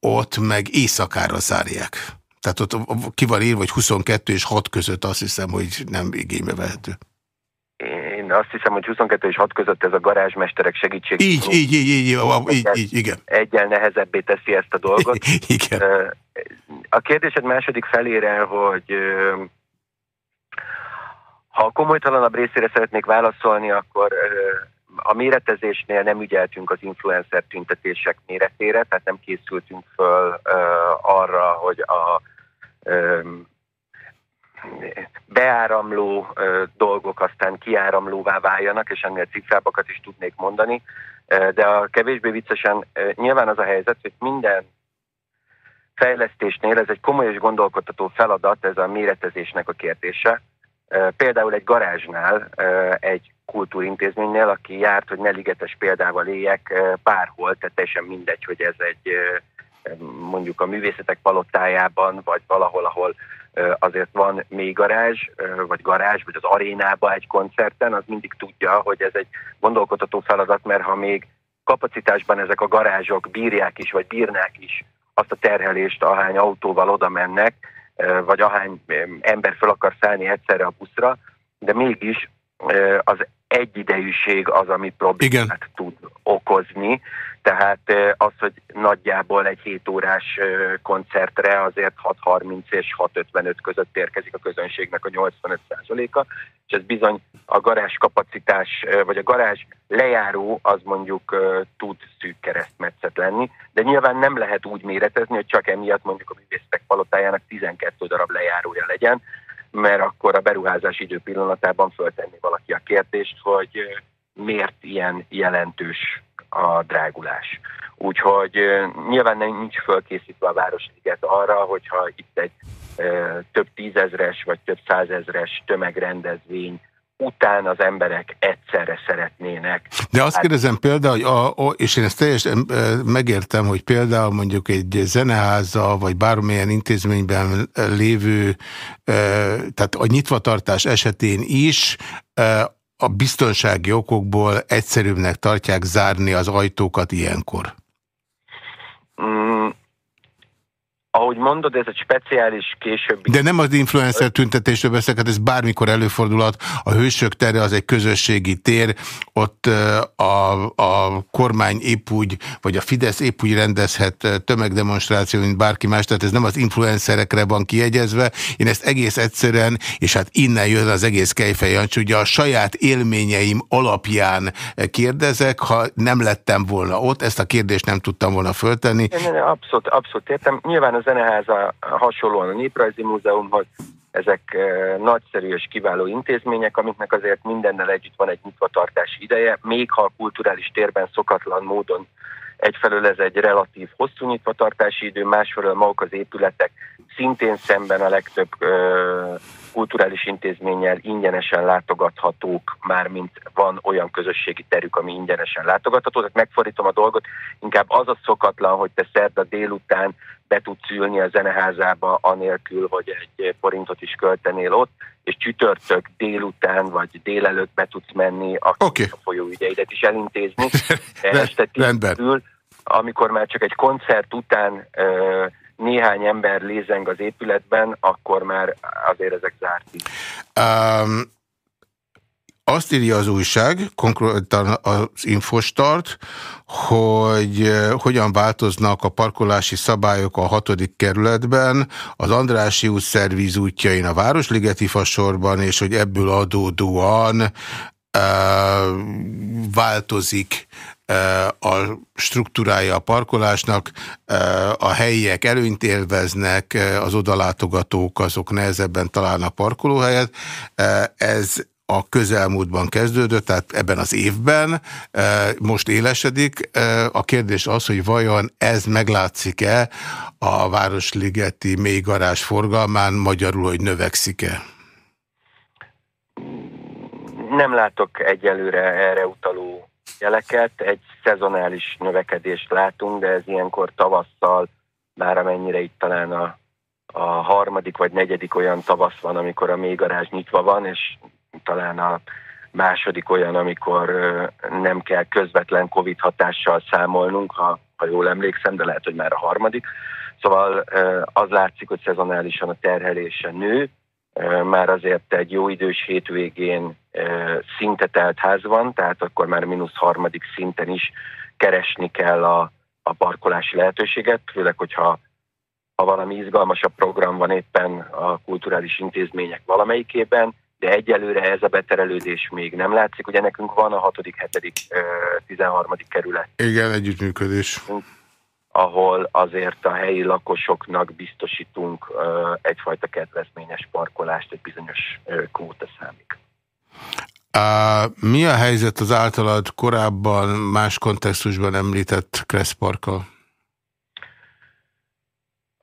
ott meg éjszakára zárják. Tehát ott ki van írva, hogy 22 és 6 között azt hiszem, hogy nem igénybe vehető én azt hiszem, hogy 22 és 6 között ez a garázsmesterek segítség. Így, így, így, így, így, így, így, igen. Egyel nehezebbé teszi ezt a dolgot. *laughs* igen. A kérdésed második felére, hogy ha a komolytalanabb részére szeretnék válaszolni, akkor a méretezésnél nem ügyeltünk az influencer tüntetések méretére, tehát nem készültünk föl arra, hogy a beáramló dolgok aztán kiáramlóvá váljanak, és ennél cifrábakat is tudnék mondani. De a kevésbé viccesen nyilván az a helyzet, hogy minden fejlesztésnél ez egy komoly és gondolkodtató feladat, ez a méretezésnek a kérdése. Például egy garázsnál, egy kultúrintézménynél, aki járt, hogy ne ligetes példával éljek, bárhol, tehát teljesen mindegy, hogy ez egy mondjuk a művészetek palottájában, vagy valahol, ahol azért van még garázs, vagy garázs, vagy az arénába egy koncerten, az mindig tudja, hogy ez egy gondolkodható feladat, mert ha még kapacitásban ezek a garázsok bírják is, vagy bírnák is azt a terhelést, ahány autóval oda mennek, vagy ahány ember fel akar szállni egyszerre a buszra, de mégis az egyidejűség az, ami problémát Igen. tud okozni. Tehát az, hogy nagyjából egy 7 órás koncertre azért 6.30 és 6.55 között érkezik a közönségnek a 85%-a, és ez bizony a garázs kapacitás, vagy a garázs lejáró az mondjuk tud szűk keresztmetszet lenni, de nyilván nem lehet úgy méretezni, hogy csak emiatt mondjuk a művészek palotájának 12 darab lejárója legyen, mert akkor a beruházás idő pillanatában föltenni valaki a kérdést, hogy miért ilyen jelentős a drágulás. Úgyhogy nyilván nincs fölkészítve a Városliget arra, hogyha itt egy több tízezres vagy több százezres tömegrendezvény után az emberek egyszerre szeretnének. De azt kérdezem például, hogy a, a, és én ezt teljesen megértem, hogy például mondjuk egy zeneháza, vagy bármilyen intézményben lévő, tehát a nyitvatartás esetén is a biztonsági okokból egyszerűbbnek tartják zárni az ajtókat ilyenkor. Mm, ahogy mondod, ez egy speciális későbbi... De nem az influencer tüntetésről beszélek, hát ez bármikor előfordulhat. A Hősök tere az egy közösségi tér, ott a, a kormány épp úgy, vagy a Fidesz épp úgy rendezhet tömegdemonstráció, mint bárki más, tehát ez nem az influencerekre van kiegyezve. Én ezt egész egyszerűen, és hát innen jön az egész Kejfej ugye a saját élményeim alapján kérdezek, ha nem lettem volna ott, ezt a kérdést nem tudtam volna föltenni. Abszolút, abszolút értem. Nyilván az Zeneháza hasonlóan a Néprajzi Múzeumhoz, ezek eh, nagyszerű és kiváló intézmények, amiknek azért mindennel együtt van egy nyitvatartási ideje, még ha a kulturális térben szokatlan módon egyfelől ez egy relatív hosszú nyitvatartási idő, másfelől maguk az épületek szintén szemben a legtöbb eh, kulturális intézménnyel ingyenesen látogathatók, mármint van olyan közösségi terük, ami ingyenesen látogatható. Tehát megfordítom a dolgot, inkább az a szokatlan, hogy te szerda délután be tudsz ülni a zeneházába, anélkül, hogy egy forintot is költenél ott, és csütörtök délután vagy délelőtt be tudsz menni, a okay. a folyóügyeidet is elintézni. *laughs* Este ül, amikor már csak egy koncert után néhány ember lézeng az épületben, akkor már azért ezek zárt. Um, azt írja az újság, konkrétan az Infostart, hogy eh, hogyan változnak a parkolási szabályok a hatodik kerületben, az Andrási út szervíz útjain a Városligeti fasorban, és hogy ebből adódóan uh, változik uh, a struktúrája a parkolásnak, a helyiek előnyt élveznek, az odalátogatók azok nehezebben találnak parkolóhelyet. Ez a közelmúltban kezdődött, tehát ebben az évben e, most élesedik. E, a kérdés az, hogy vajon ez meglátszik-e a Városligeti mélygarázs forgalmán, magyarul, hogy növekszik-e? Nem látok egyelőre erre utaló jeleket. Egy szezonális növekedést látunk, de ez ilyenkor tavasszal, bár amennyire itt talán a, a harmadik vagy negyedik olyan tavasz van, amikor a mélygarázs nyitva van, és talán a második olyan, amikor nem kell közvetlen Covid hatással számolnunk, ha, ha jól emlékszem, de lehet, hogy már a harmadik. Szóval az látszik, hogy szezonálisan a terhelése nő, már azért egy jó idős hétvégén szinte telt ház van, tehát akkor már mínusz harmadik szinten is keresni kell a, a parkolási lehetőséget, főleg, hogyha ha valami izgalmasabb program van éppen a kulturális intézmények valamelyikében, de egyelőre ez a beterelődés még nem látszik. Ugye nekünk van a 6., 7., 13. kerület. Igen, együttműködés. Ahol azért a helyi lakosoknak biztosítunk egyfajta kedvezményes parkolást, egy bizonyos kvóta számig. Mi a helyzet az általad korábban más kontextusban említett Kressz Parkkal?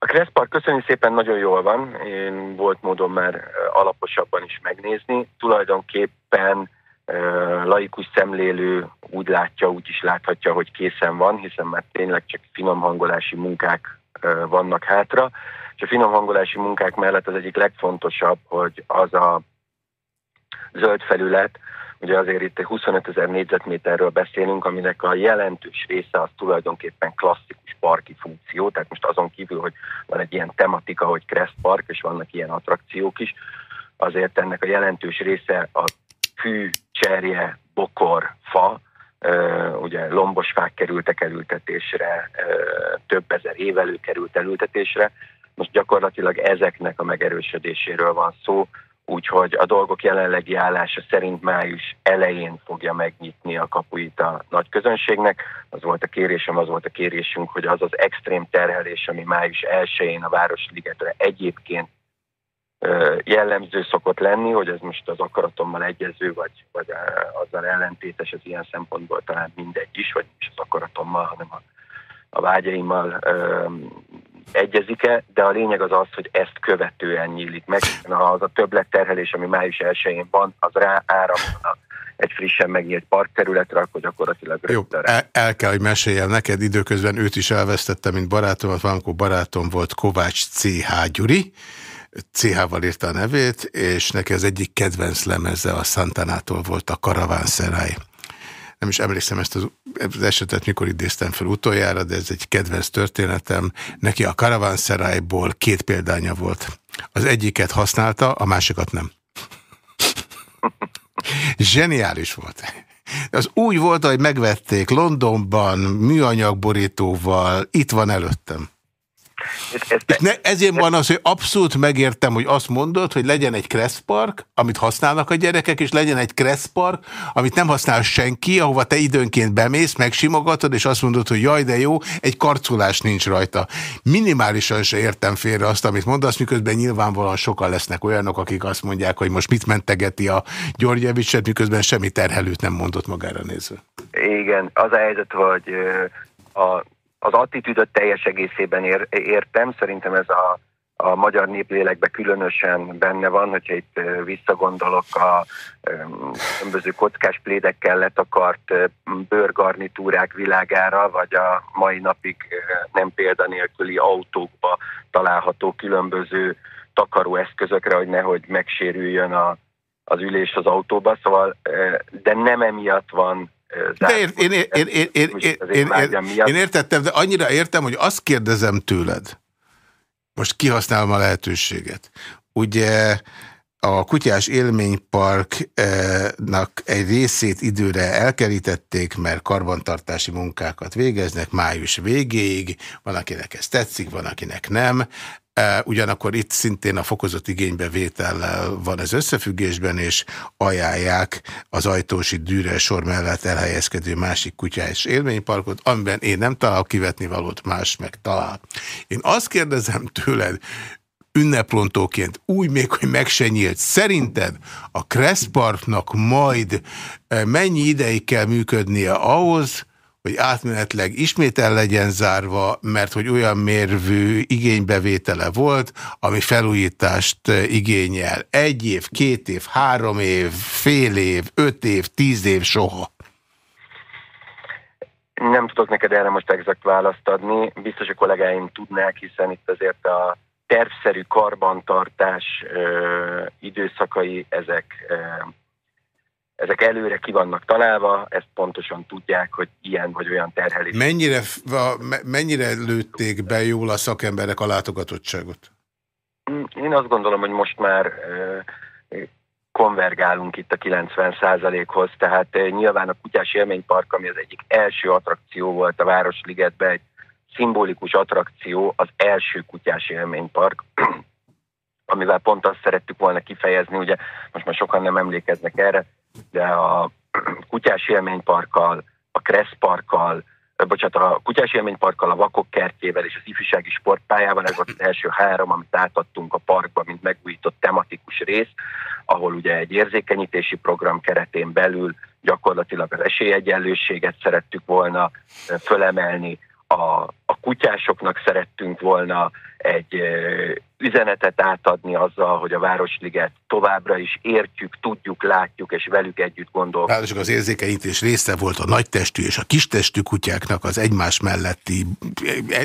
A Kresszpark köszönjük szépen nagyon jól van, én volt módon már alaposabban is megnézni. Tulajdonképpen laikus szemlélő úgy látja, úgy is láthatja, hogy készen van, hiszen már tényleg csak finomhangolási munkák vannak hátra. És a finomhangolási munkák mellett az egyik legfontosabb, hogy az a zöld felület, Ugye azért itt 25 ezer négyzetméterről beszélünk, aminek a jelentős része az tulajdonképpen klasszikus parki funkció, tehát most azon kívül, hogy van egy ilyen tematika, hogy Crest Park, és vannak ilyen attrakciók is, azért ennek a jelentős része a fű, cserje, bokor, fa, ugye lombos fák kerültek elültetésre, több ezer évelő került elültetésre, most gyakorlatilag ezeknek a megerősödéséről van szó, úgyhogy a dolgok jelenlegi állása szerint május elején fogja megnyitni a kapuit a nagy közönségnek. Az volt a kérésem, az volt a kérésünk, hogy az az extrém terhelés, ami május 1-én a Városligetre egyébként jellemző szokott lenni, hogy ez most az akaratommal egyező, vagy, vagy azzal ellentétes, ez ilyen szempontból talán mindegy is, vagy is az akaratommal, hanem a, a vágyaimmal egyezik-e, de a lényeg az az, hogy ezt követően nyílik meg. Az a többletterhelés, ami május 1-én van, az rá áramlana egy frissen megnyílt parkterületre, akkor gyakorlatilag Jó, el, el kell, hogy meséljem neked, időközben őt is elvesztette, mint barátomat, valamikor barátom volt Kovács C.H. Gyuri, CH-val írta a nevét, és neki az egyik kedvenc lemeze a Santanától volt a Karavánszeráj. Nem is emlékszem ezt az, az esetet, mikor idéztem fel utoljára, de ez egy kedvenc történetem. Neki a Karavánszerájból két példánya volt. Az egyiket használta, a másikat nem. Zseniális volt. Az úgy volt, hogy megvették Londonban, műanyagborítóval, itt van előttem. Ez, ne, ezért van az, hogy abszolút megértem, hogy azt mondod, hogy legyen egy kresszpark, amit használnak a gyerekek, és legyen egy kresszpark, amit nem használ senki, ahova te időnként bemész, megsimogatod, és azt mondod, hogy jaj, de jó, egy karcolás nincs rajta. Minimálisan se értem félre azt, amit mondasz, miközben nyilvánvalóan sokan lesznek olyanok, akik azt mondják, hogy most mit mentegeti a Györgyevicset, miközben semmi terhelőt nem mondott magára nézve. Igen, az a helyzet, hogy a az attitűdöt teljes egészében ér, értem, szerintem ez a, a magyar néplélekben különösen benne van, hogyha itt visszagondolok a különböző kockás plédekkel letakart bőrgarnitúrák világára, vagy a mai napig nem példanélküli autókba található különböző takaróeszközökre, hogy nehogy megsérüljön a, az ülés az autóba, szóval, de nem emiatt van de én, én, én, én, én, én, én, én, én értettem, de annyira értem, hogy azt kérdezem tőled, most kihasználom a lehetőséget. Ugye a Kutyás Élményparknak egy részét időre elkerítették, mert karbantartási munkákat végeznek május végéig, van akinek ez tetszik, van akinek nem. Ugyanakkor itt szintén a fokozott igénybevétellel van ez összefüggésben, és ajánlják az ajtósi dűre sor mellett elhelyezkedő másik kutyás élményparkot, amiben én nem találok kivetni valót, más meg talál. Én azt kérdezem tőled, ünneprontóként, úgy még, hogy meg se nyílt. Szerinted a Kresszparknak majd mennyi ideig kell működnie ahhoz, hogy átmenetleg ismét el legyen zárva, mert hogy olyan mérvű igénybevétele volt, ami felújítást igényel. Egy év, két év, három év, fél év, öt év, tíz év, soha. Nem tudok neked erre most exakt választ adni. Biztos a kollégáim tudnák, hiszen itt azért a tervszerű karbantartás ö, időszakai, ezek ö, ezek előre ki vannak találva, ezt pontosan tudják, hogy ilyen vagy olyan terhelés. Mennyire, mennyire lőtték be jól a szakemberek a látogatottságot? Én azt gondolom, hogy most már konvergálunk itt a 90%-hoz, tehát nyilván a Kutyás Élménypark, ami az egyik első attrakció volt a Városligetben, egy szimbolikus attrakció, az első Kutyás Élménypark, *clears throat* amivel pont azt szerettük volna kifejezni, ugye most már sokan nem emlékeznek erre, de a Kutyás Élményparkkal, a Kressz Parkkal, bocsánat, a Kutyás Élményparkkal, a Vakok kertjével és az ifjúsági sportpályával, ez volt az első három, amit átadtunk a parkba, mint megújított tematikus rész, ahol ugye egy érzékenyítési program keretén belül gyakorlatilag az esélyegyenlőséget szerettük volna fölemelni, a, a kutyásoknak szerettünk volna egy üzenetet átadni azzal, hogy a Városliget továbbra is értjük, tudjuk, látjuk, és velük együtt gondolunk. Ráadásul az érzékenyítés része volt a nagytestű és a kistestű kutyáknak az egymás melletti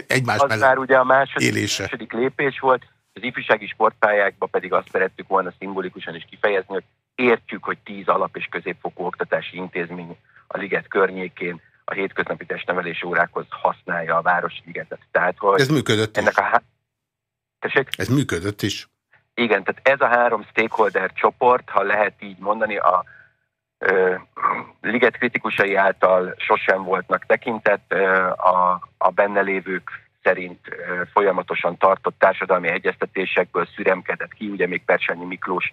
egymás az mellett már ugye a második, élése. második lépés volt, az ifjúsági sportpályákban pedig azt szerettük volna szimbolikusan is kifejezni, hogy értjük, hogy tíz alap- és középfokú oktatási intézmény a liget környékén a hétköznapi testnevelés órákhoz használja a Városligetet. Tehát, hogy Ez működött ennek is. A Tessék? Ez működött is. Igen, tehát ez a három stakeholder csoport, ha lehet így mondani, a ö, liget kritikusai által sosem voltnak tekintett, ö, a, a benne lévők szerint ö, folyamatosan tartott társadalmi egyeztetésekből szüremkedett ki, ugye még Persányi Miklós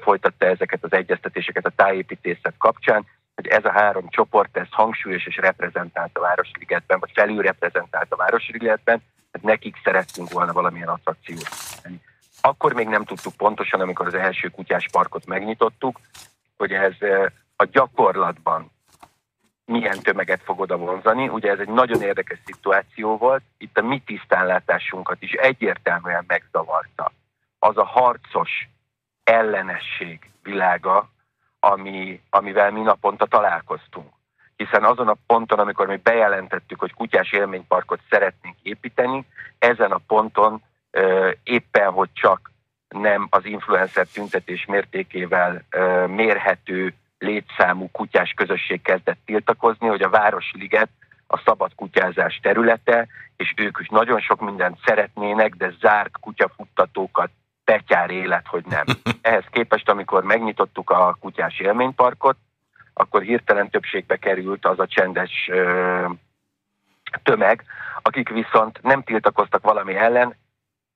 folytatta ezeket az egyeztetéseket a tájépítészet kapcsán, hogy ez a három csoport, ez hangsúlyos és reprezentált a Városligetben, vagy felülreprezentált a Városligetben, tehát nekik szerettünk volna valamilyen attrakciót. Akkor még nem tudtuk pontosan, amikor az első kutyás parkot megnyitottuk, hogy ez a gyakorlatban milyen tömeget fog oda vonzani. Ugye ez egy nagyon érdekes szituáció volt. Itt a mi tisztánlátásunkat is egyértelműen megzavarta. Az a harcos ellenesség világa, ami, amivel mi naponta találkoztunk. Hiszen azon a ponton, amikor mi bejelentettük, hogy kutyás élményparkot szeretnénk építeni, ezen a ponton éppen, hogy csak nem az influencer tüntetés mértékével mérhető létszámú kutyás közösség kezdett tiltakozni, hogy a Városliget a szabad kutyázás területe, és ők is nagyon sok mindent szeretnének, de zárt kutyafuttatókat betyár élet, hogy nem. *laughs* Ehhez képest, amikor megnyitottuk a kutyás élményparkot, akkor hirtelen többségbe került az a csendes ö, tömeg, akik viszont nem tiltakoztak valami ellen,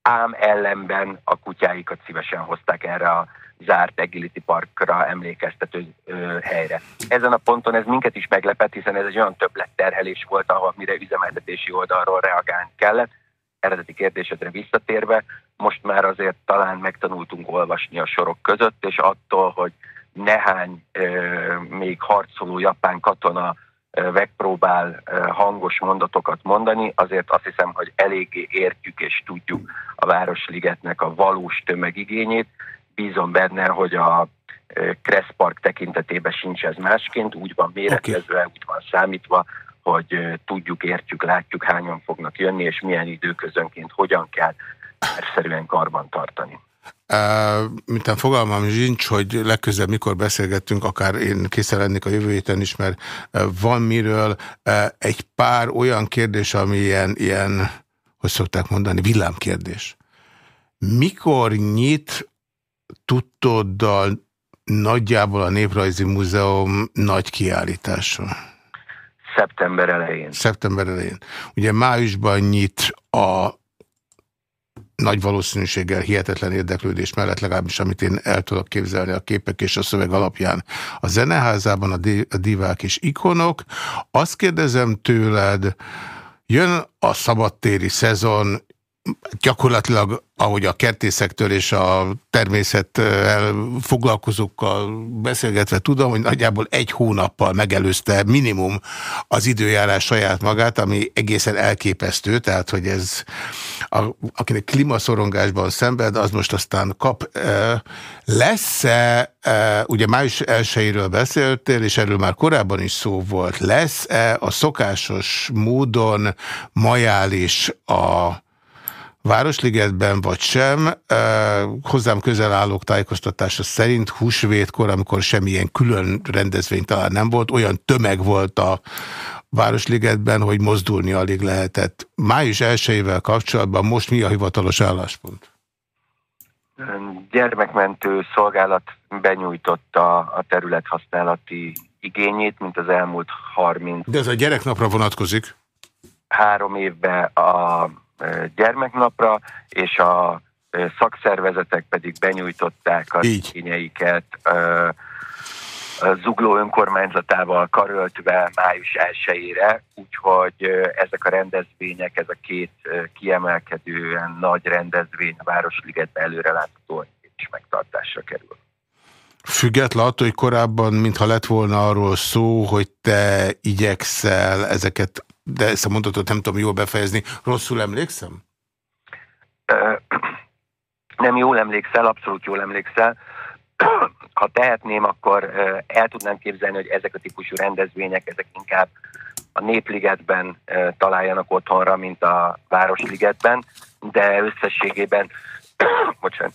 ám ellenben a kutyáikat szívesen hozták erre a zárt Agility Parkra emlékeztető ö, helyre. Ezen a ponton ez minket is meglepett, hiszen ez egy olyan többletterhelés volt, ahol mire üzemeltetési oldalról reagálni kellett. Eredeti kérdésedre visszatérve, most már azért talán megtanultunk olvasni a sorok között, és attól, hogy nehány még harcoló japán katona megpróbál hangos mondatokat mondani, azért azt hiszem, hogy eléggé értjük és tudjuk a Városligetnek a valós tömegigényét. Bízom benne, hogy a Kressz Park tekintetében sincs ez másként, úgy van méretezve, okay. úgy van számítva, hogy tudjuk, értjük, látjuk, hányan fognak jönni, és milyen időközönként hogyan kell szerűen karban tartani. Mintán fogalmam sincs, hogy legközelebb mikor beszélgettünk, akár én készen lennék a jövő héten is, mert van miről egy pár olyan kérdés, ami ilyen, ilyen hogy szokták mondani, villámkérdés. Mikor nyit tudtoddal nagyjából a Néprajzi Múzeum nagy kiállítása? Szeptember elején. Szeptember elején. Ugye májusban nyit a nagy valószínűséggel hihetetlen érdeklődés mellett, legalábbis amit én el tudok képzelni a képek és a szöveg alapján a zeneházában a, a divák és ikonok. Azt kérdezem tőled, jön a szabadtéri szezon, gyakorlatilag, ahogy a kertészektől és a természettel foglalkozókkal beszélgetve tudom, hogy nagyjából egy hónappal megelőzte minimum az időjárás saját magát, ami egészen elképesztő, tehát hogy ez, a, akinek klímaszorongásban szenved, az most aztán kap. Lesz-e, ugye május 1 beszéltél, és erről már korábban is szó volt, lesz-e a szokásos módon majális a Városligetben vagy sem. Hozzám közel állók tájékoztatása szerint húsvétkor, amikor semmilyen külön rendezvény talán nem volt, olyan tömeg volt a Városligetben, hogy mozdulni alig lehetett. Május 1 kapcsolatban most mi a hivatalos álláspont? Gyermekmentő szolgálat benyújtotta a területhasználati igényét, mint az elmúlt 30... De ez a gyereknapra vonatkozik? Három évben a gyermeknapra, és a szakszervezetek pedig benyújtották a igényeiket Zugló önkormányzatával karöltve május 1-ére, úgyhogy ezek a rendezvények, ez a két kiemelkedően nagy rendezvény a Városligetben előreláthatóan is megtartásra kerül. Független attól, hogy korábban, mintha lett volna arról szó, hogy te igyekszel ezeket de ezt a mondatot nem tudom jól befejezni. Rosszul emlékszem? Nem jól emlékszel, abszolút jól emlékszel. *clears throat* Ha tehetném, akkor el tudnám képzelni, hogy ezek a típusú rendezvények, ezek inkább a Népligetben találjanak otthonra, mint a Városligetben, de összességében, *clears throat* bocsánat,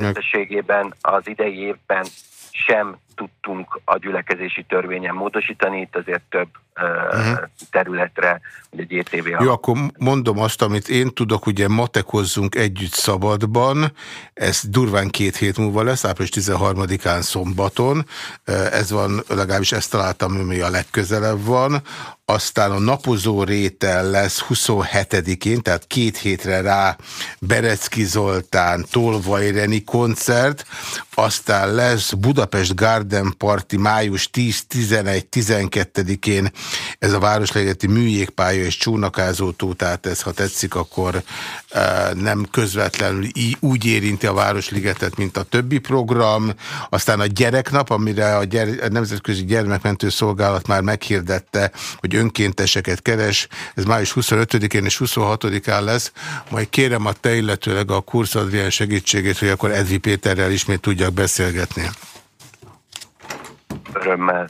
összességében az idei évben sem tudtunk a gyülekezési törvényen módosítani, itt azért több uh-huh. területre, ugye GTV. Jó, akkor mondom azt, amit én tudok, ugye matekozzunk együtt szabadban, ez durván két hét múlva lesz, április 13-án szombaton, ez van, legalábbis ezt találtam, ami a legközelebb van, aztán a napozó rétel lesz 27-én, tehát két hétre rá Berecki Zoltán, Tolvajreni koncert, aztán lesz Budapest Gárd Garden Party május 10-11-12-én ez a Városlegeti műjégpálya és csónakázótó, tehát ez, ha tetszik, akkor e, nem közvetlenül úgy érinti a Városligetet, mint a többi program. Aztán a gyereknap, amire a, gyere, a Nemzetközi Gyermekmentő Szolgálat már meghirdette, hogy önkénteseket keres. Ez május 25-én és 26-án lesz. Majd kérem a te, illetőleg a Kursz Adrián segítségét, hogy akkor Edvi Péterrel ismét tudjak beszélgetni. Örömmel.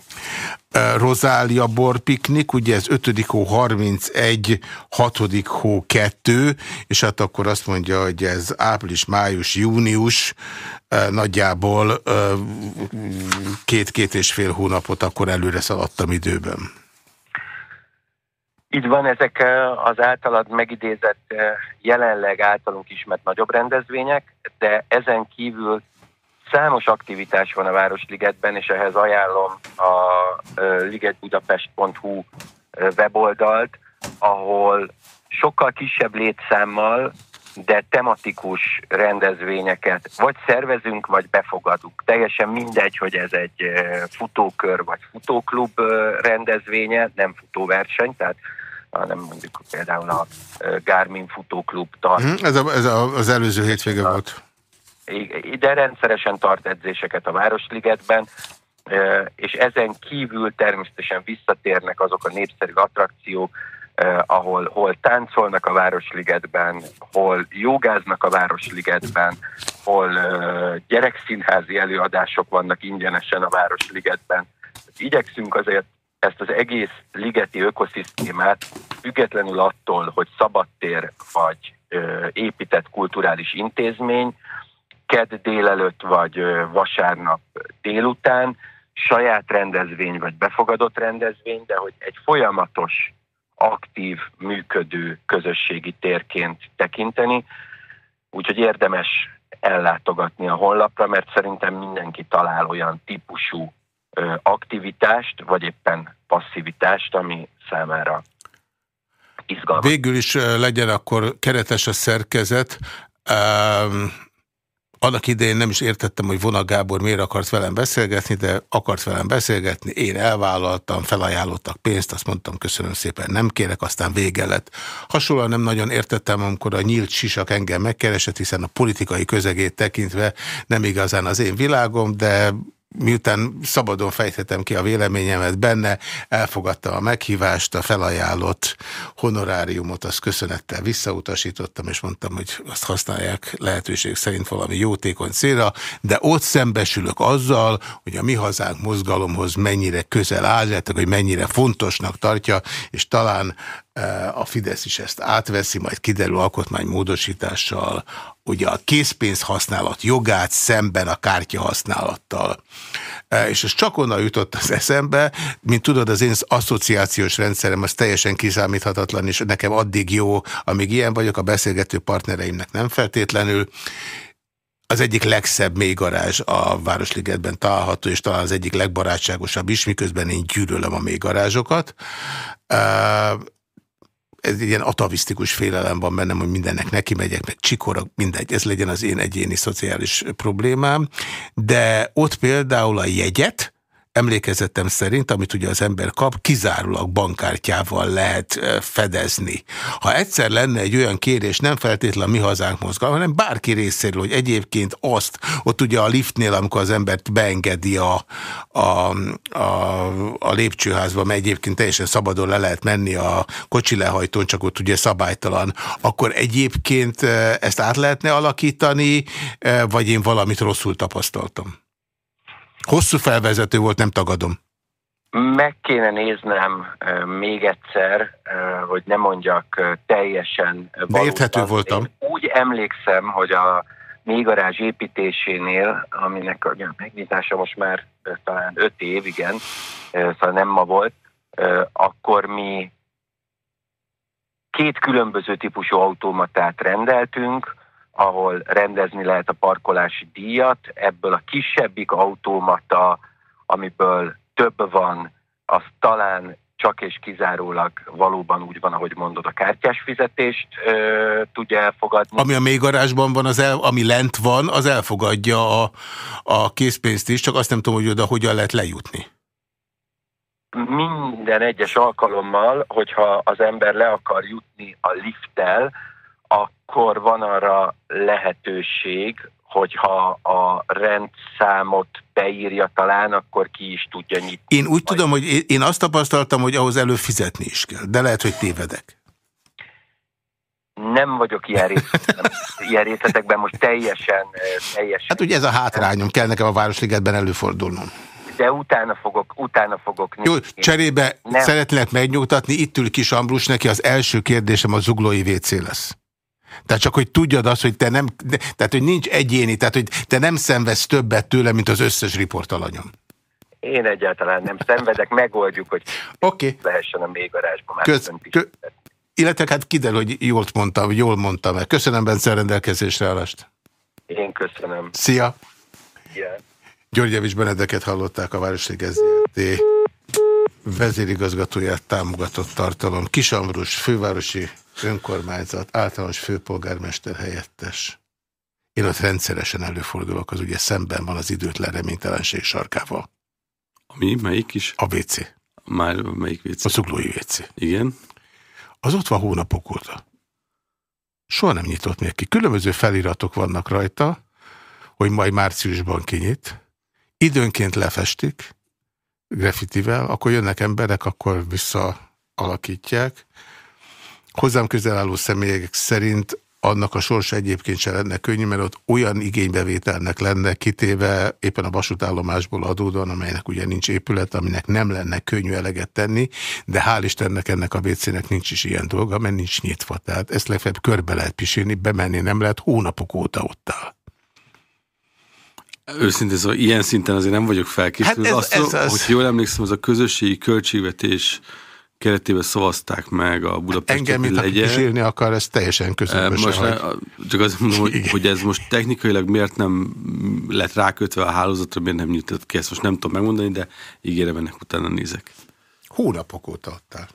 Rozália borpiknik, ugye ez 5. hó 31, 6. hó 2, és hát akkor azt mondja, hogy ez április, május, június, nagyjából két-két és fél hónapot akkor előre szaladtam időben. Így van, ezek az általad megidézett, jelenleg általunk ismert nagyobb rendezvények, de ezen kívül Számos aktivitás van a Városligetben, és ehhez ajánlom a ligetbudapest.hu weboldalt, ahol sokkal kisebb létszámmal, de tematikus rendezvényeket vagy szervezünk, vagy befogadunk. Teljesen mindegy, hogy ez egy futókör vagy futóklub rendezvénye, nem futóverseny, tehát hanem mondjuk például a Garmin futóklub tart. Mhm, ez, a, ez a, az előző hétvége volt ide rendszeresen tart edzéseket a Városligetben, és ezen kívül természetesen visszatérnek azok a népszerű attrakciók, ahol hol táncolnak a Városligetben, hol jogáznak a Városligetben, hol gyerekszínházi előadások vannak ingyenesen a Városligetben. Igyekszünk azért ezt az egész ligeti ökoszisztémát függetlenül attól, hogy szabadtér vagy épített kulturális intézmény, kedd délelőtt vagy vasárnap délután, saját rendezvény vagy befogadott rendezvény, de hogy egy folyamatos, aktív, működő közösségi térként tekinteni, úgyhogy érdemes ellátogatni a honlapra, mert szerintem mindenki talál olyan típusú aktivitást, vagy éppen passzivitást, ami számára izgalmas. Végül is legyen akkor keretes a szerkezet. Annak idején nem is értettem, hogy Vona Gábor miért akart velem beszélgetni, de akart velem beszélgetni, én elvállaltam, felajánlottak pénzt, azt mondtam, köszönöm szépen, nem kérek, aztán vége lett. Hasonlóan nem nagyon értettem, amikor a nyílt sisak engem megkeresett, hiszen a politikai közegét tekintve nem igazán az én világom, de miután szabadon fejthetem ki a véleményemet benne, elfogadta a meghívást, a felajánlott honoráriumot, azt köszönettel visszautasítottam, és mondtam, hogy azt használják lehetőség szerint valami jótékony célra, de ott szembesülök azzal, hogy a mi hazánk mozgalomhoz mennyire közel áll, hogy mennyire fontosnak tartja, és talán a Fidesz is ezt átveszi, majd kiderül alkotmánymódosítással ugye a készpénz használat jogát szemben a kártya használattal. E, és ez csak onnan jutott az eszembe, mint tudod, az én asszociációs rendszerem az teljesen kiszámíthatatlan, és nekem addig jó, amíg ilyen vagyok, a beszélgető partnereimnek nem feltétlenül. Az egyik legszebb mélygarázs a Városligetben található, és talán az egyik legbarátságosabb is, miközben én gyűrölöm a mélygarázsokat. Ez ilyen atavisztikus félelem van bennem, hogy mindennek neki megyek, meg csikorok, mindegy, ez legyen az én egyéni szociális problémám, de ott például a jegyet, emlékezetem szerint, amit ugye az ember kap, kizárólag bankkártyával lehet fedezni. Ha egyszer lenne egy olyan kérés, nem feltétlenül mi hazánk mozgalom, hanem bárki részéről, hogy egyébként azt, ott ugye a liftnél, amikor az embert beengedi a, a, a, a lépcsőházba, mert egyébként teljesen szabadon le lehet menni a kocsi lehajtón, csak ott ugye szabálytalan, akkor egyébként ezt át lehetne alakítani, vagy én valamit rosszul tapasztaltam? Hosszú felvezető volt, nem tagadom. Meg kéne néznem még egyszer, hogy ne mondjak teljesen De érthető voltam. Én úgy emlékszem, hogy a mélygarázs építésénél, aminek a megnyitása most már talán öt év, igen, szóval nem ma volt, akkor mi két különböző típusú automatát rendeltünk, ahol rendezni lehet a parkolási díjat. Ebből a kisebbik automata, amiből több van, az talán csak és kizárólag valóban úgy van, ahogy mondod, a kártyás fizetést ö, tudja elfogadni. Ami a mélygarázsban van, az el, ami lent van, az elfogadja a, a készpénzt is, csak azt nem tudom, hogy oda hogyan lehet lejutni. Minden egyes alkalommal, hogyha az ember le akar jutni a lifttel, akkor van arra lehetőség, hogyha a rendszámot beírja talán, akkor ki is tudja nyitni. Én úgy tudom, hogy én azt tapasztaltam, hogy ahhoz elő fizetni is kell, de lehet, hogy tévedek. Nem vagyok ilyen, részletekben, *laughs* ilyen részletekben most teljesen, teljesen... Hát ugye ez a hátrányom, kell nekem a Városligetben előfordulnom. De utána fogok, utána fogok Jó, cserébe nem. szeretnék megnyugtatni, itt ül Kis Ambrus, neki az első kérdésem a zuglói WC lesz. Tehát csak, hogy tudjad azt, hogy te nem, tehát, hogy nincs egyéni, tehát, hogy te nem szenvedsz többet tőle, mint az összes riportalanyom. Én egyáltalán nem szenvedek, megoldjuk, hogy okay. lehessen a mélygarázsba Köz, kö, Illetve hát kiderül, hogy jól mondtam, jól mondtam -e. Köszönöm Bence rendelkezésre állást. Én köszönöm. Szia! Yeah. György Javis Benedeket hallották a Városlig ZRT vezérigazgatóját támogatott tartalom. Kisambrus, fővárosi önkormányzat, általános főpolgármester helyettes. Én ott rendszeresen előfordulok, az ugye szemben van az időtlen reménytelenség sarkával. Mi? Melyik is? A WC. Már melyik WC? A szuglói WC. Igen. Az ott van hónapok óta. Soha nem nyitott még ki. Különböző feliratok vannak rajta, hogy majd márciusban kinyit. Időnként lefestik graffitivel, akkor jönnek emberek, akkor visszaalakítják hozzám közel álló személyek szerint annak a sorsa egyébként se lenne könnyű, mert ott olyan igénybevételnek lenne kitéve éppen a vasútállomásból adódóan, amelynek ugye nincs épület, aminek nem lenne könnyű eleget tenni, de hál' Istennek ennek a WC-nek nincs is ilyen dolga, mert nincs nyitva. Tehát ezt legfeljebb körbe lehet pisélni, bemenni nem lehet, hónapok óta ott áll. Őszintén szóval ilyen szinten azért nem vagyok felkészülve. Hát ez, ez, ez, hogy jól emlékszem, az a közösségi költségvetés keretében szavazták meg a Budapest Engem, mint legyen. aki élni akar, ez teljesen közömbös. Most csak azt mondom, hogy, hogy, ez most technikailag miért nem lett rákötve a hálózatra, miért nem nyitott ki, ezt most nem tudom megmondani, de ígérem ennek utána nézek. Hónapok óta adtál.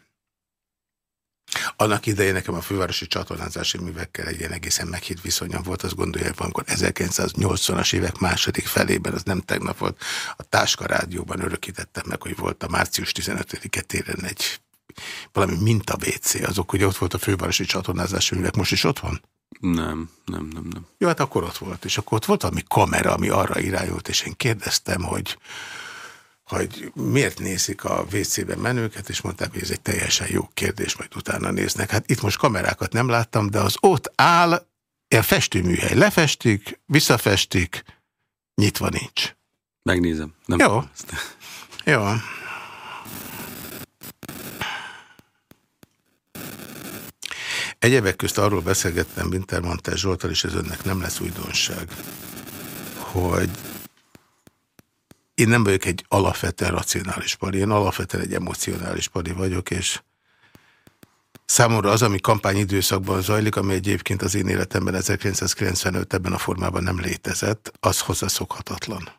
Annak idején nekem a fővárosi csatornázási művekkel egy ilyen egészen meghitt viszonyom volt, azt gondolják, amikor 1980-as évek második felében, az nem tegnap volt, a Táska Rádióban örökítettem meg, hogy volt a március 15-e téren egy valami minta WC, azok ugye ott volt a fővárosi csatornázási művek, most is ott van? Nem, nem, nem, nem. Jó, hát akkor ott volt, és akkor ott volt valami kamera, ami arra irányult, és én kérdeztem, hogy hogy miért nézik a WC-ben menőket, és mondták, hogy ez egy teljesen jó kérdés, majd utána néznek. Hát itt most kamerákat nem láttam, de az ott áll, a festőműhely lefestik, visszafestik, nyitva nincs. Megnézem. Nem jó. Jó. Egyebek közt arról beszélgettem Wintermantel Zsoltal, és ez önnek nem lesz újdonság, hogy én nem vagyok egy alapvetően racionális pari, én alapvetően egy emocionális pari vagyok, és számomra az, ami kampányidőszakban zajlik, ami egyébként az én életemben 1995 ebben a formában nem létezett, az hozzászokhatatlan.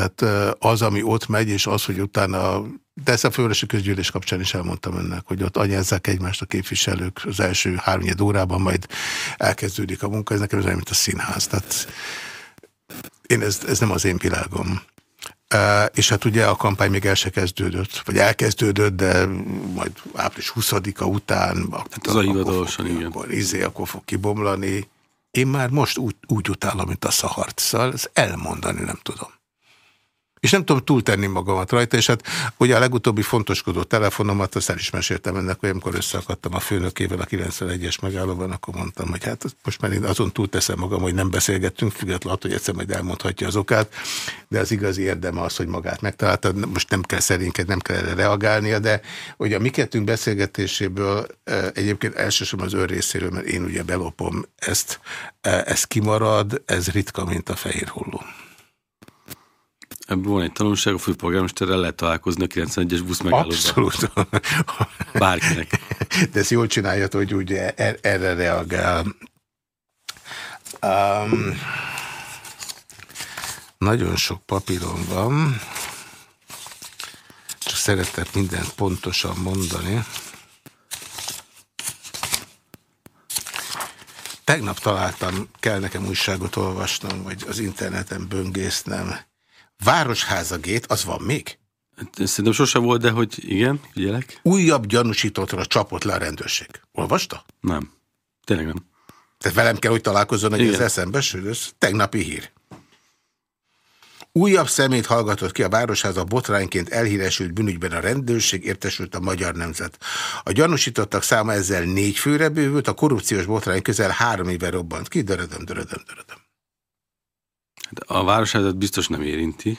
Tehát az, ami ott megy, és az, hogy utána, de ezt a fővárosi közgyűlés kapcsán is elmondtam önnek, hogy ott anyázzák egymást a képviselők az első három órában, majd elkezdődik a munka, ez nekem az olyan, mint a színház. Tehát én ez, ez nem az én világom. És hát ugye a kampány még el se kezdődött, vagy elkezdődött, de majd április 20-a után hát az a hivatalosan, igen. Akkor, izé, akkor fog kibomlani. Én már most úgy, úgy utálom, mint a szahart, szóval ezt elmondani nem tudom. És nem tudom túltenni magamat rajta, és hát ugye a legutóbbi fontoskodó telefonomat, azt el is meséltem ennek, hogy amikor összeakadtam a főnökével a 91-es megállóban, akkor mondtam, hogy hát most már én azon túlteszem magam, hogy nem beszélgettünk, függetlenül attól, hogy egyszer majd elmondhatja az okát, de az igazi érdeme az, hogy magát megtalálta, most nem kell szerinket, nem kell erre reagálnia, de hogy a mi kettünk beszélgetéséből e, egyébként elsősorban az ő részéről, mert én ugye belopom ezt, e, ez kimarad, ez ritka, mint a fehér holló. Ebből van egy tanulság, a főpolgármesterrel lehet találkozni a 91-es busz megállóban. Abszolút. *laughs* Bárkinek. De ezt jól csinálja, hogy ugye er erre reagál. Um, nagyon sok papíron van. Csak szeretek mindent pontosan mondani. Tegnap találtam, kell nekem újságot olvasnom, vagy az interneten böngésznem. Városházagét, az van még? Szerintem sose volt, de hogy igen, figyelek. Újabb gyanúsítottra csapott le a rendőrség. Olvasta? Nem. Tényleg nem. Tehát velem kell, hogy találkozzon, hogy ez eszembe sül, ez tegnapi hír. Újabb szemét hallgatott ki a Városháza botrányként elhíresült bűnügyben a rendőrség, értesült a magyar nemzet. A gyanúsítottak száma ezzel négy főre bővült, a korrupciós botrány közel három éve robbant ki, dörödöm, dörödöm, dörödöm. Hát a Városházat biztos nem érinti.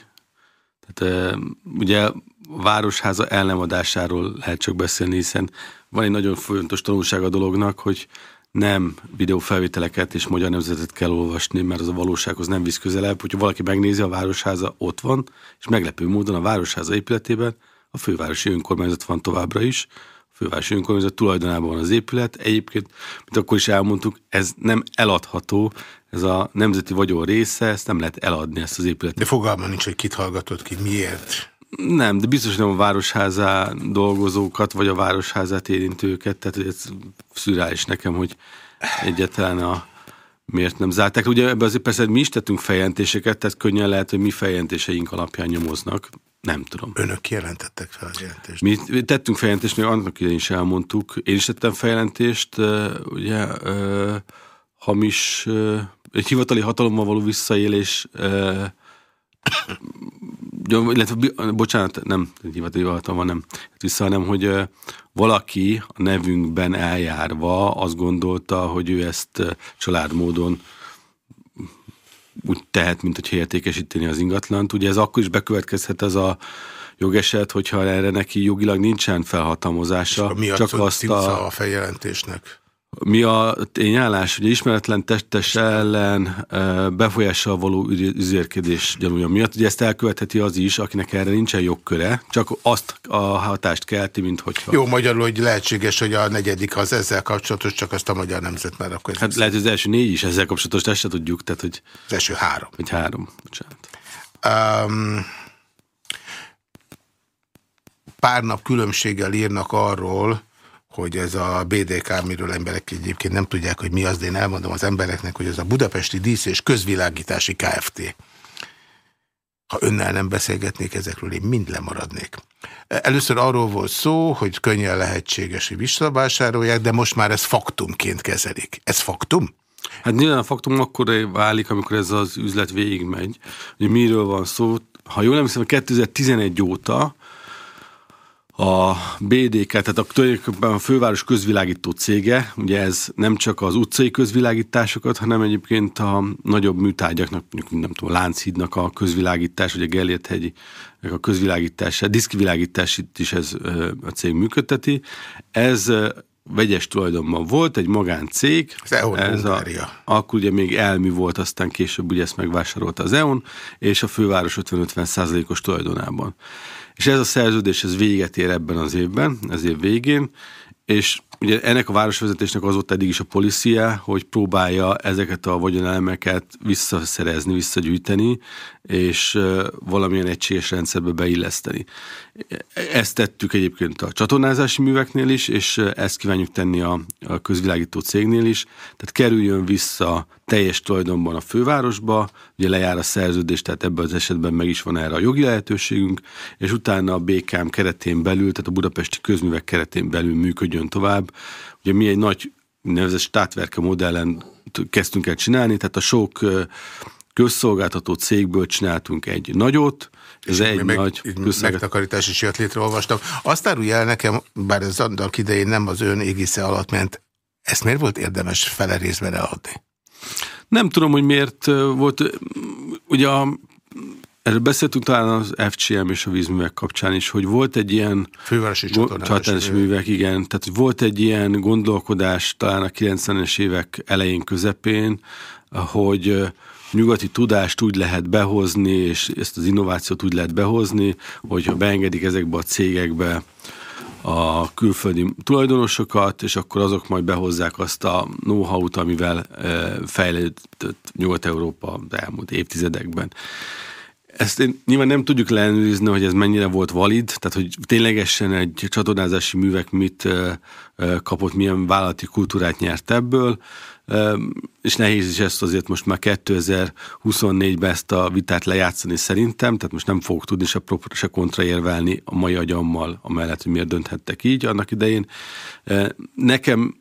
Tehát ugye a Városháza elnemadásáról lehet csak beszélni, hiszen van egy nagyon fontos tanulság a dolognak, hogy nem videófelvételeket és magyar nemzetet kell olvasni, mert az a valósághoz nem visz közelebb. Hogyha valaki megnézi, a Városháza ott van, és meglepő módon a Városháza épületében a fővárosi önkormányzat van továbbra is. Fővárosi önkormányzat tulajdonában van az épület. Egyébként, mint akkor is elmondtuk, ez nem eladható, ez a nemzeti vagyon része, ezt nem lehet eladni, ezt az épületet. De fogalma nincs, hogy kit hallgatott ki, miért? Nem, de biztos nem a városházá dolgozókat, vagy a városházát érintőket, tehát ez szürális nekem, hogy egyetlen a miért nem zárták. Ugye ebben azért persze mi is tettünk feljelentéseket, tehát könnyen lehet, hogy mi feljelentéseink alapján nyomoznak. Nem tudom. Önök jelentettek fel a jelentést? Mi tettünk feljelentést, még annak idején is elmondtuk. Én is tettem feljelentést, ugye hamis, egy hivatali hatalommal való visszaélés *coughs* illetve, bocsánat, nem hivatali van, nem vissza, hanem, hogy valaki a nevünkben eljárva azt gondolta, hogy ő ezt családmódon úgy tehet, mint hogy értékesíteni az ingatlant. Ugye ez akkor is bekövetkezhet ez a jogeset, hogyha erre neki jogilag nincsen felhatalmazása. És csak azt a... a feljelentésnek? Mi a tényállás? Ugye ismeretlen testes ellen befolyással való üzérkedés gyanúja miatt. Ugye ezt elkövetheti az is, akinek erre nincsen jogköre, csak azt a hatást kelti, mint hogyha... Jó, magyarul, hogy lehetséges, hogy a negyedik az ezzel kapcsolatos, csak azt a magyar nemzet már akkor... Hát lehet, hogy az első négy is ezzel kapcsolatos, ezt se tudjuk, tehát hogy... Az első három. Vagy három, bocsánat. Um, pár nap különbséggel írnak arról, hogy ez a BDK, miről emberek egyébként nem tudják, hogy mi az, de én elmondom az embereknek, hogy ez a Budapesti Dísz és Közvilágítási Kft. Ha önnel nem beszélgetnék ezekről, én mind lemaradnék. Először arról volt szó, hogy könnyen lehetséges, hogy visszavásárolják, de most már ez faktumként kezelik. Ez faktum? Hát nyilván a faktum akkor válik, amikor ez az üzlet végigmegy. Hogy miről van szó? Ha jól emlékszem, 2011 óta a BDK, tehát a, a főváros közvilágító cége, ugye ez nem csak az utcai közvilágításokat, hanem egyébként a nagyobb műtárgyaknak, mondjuk nem tudom, Lánchídnak a közvilágítás, ugye a Gellért hegy a közvilágítás, a diszkvilágítás itt is ez a cég működteti. Ez vegyes tulajdonban volt, egy magáncég. Az EON ez a, Akkor ugye még elmű volt, aztán később ugye ezt megvásárolta az EON, és a főváros 50-50 százalékos tulajdonában. És ez a szerződés ez véget ér ebben az évben, az év végén, és ugye ennek a városvezetésnek az volt eddig is a policia, hogy próbálja ezeket a vagyonelemeket visszaszerezni, visszagyűjteni, és valamilyen egységes rendszerbe beilleszteni. Ezt tettük egyébként a csatornázási műveknél is, és ezt kívánjuk tenni a, a közvilágító cégnél is, tehát kerüljön vissza teljes tulajdonban a fővárosba, ugye lejár a szerződés, tehát ebben az esetben meg is van erre a jogi lehetőségünk, és utána a BKM keretén belül, tehát a budapesti közművek keretén belül működjön tovább. Ugye mi egy nagy nevezett státverke modellen kezdtünk el csinálni, tehát a sok közszolgáltató cégből csináltunk egy nagyot, ez egy meg, nagy megtakarítás is jött létre, olvastam. Azt árulja el nekem, bár ez annak idején nem az ön égisze alatt ment, ezt miért volt érdemes fele részben eladni? Nem tudom, hogy miért volt, ugye a, erről beszéltünk talán az FCM és a vízművek kapcsán is, hogy volt egy ilyen fővárosi csatornális művek, igen, tehát volt egy ilyen gondolkodás talán a 90-es évek elején, közepén, hogy nyugati tudást úgy lehet behozni, és ezt az innovációt úgy lehet behozni, hogyha beengedik ezekbe a cégekbe a külföldi tulajdonosokat, és akkor azok majd behozzák azt a know-how-t, amivel fejlődött Nyugat-Európa elmúlt évtizedekben. ezt nyilván nem tudjuk leellenőrizni, hogy ez mennyire volt valid, tehát hogy ténylegesen egy csatornázási művek mit kapott, milyen vállalati kultúrát nyert ebből, és nehéz is ezt azért most már 2024-ben ezt a vitát lejátszani szerintem, tehát most nem fogok tudni se, pro, se kontraérvelni a mai agyammal, amellett, hogy miért dönthettek így annak idején. Nekem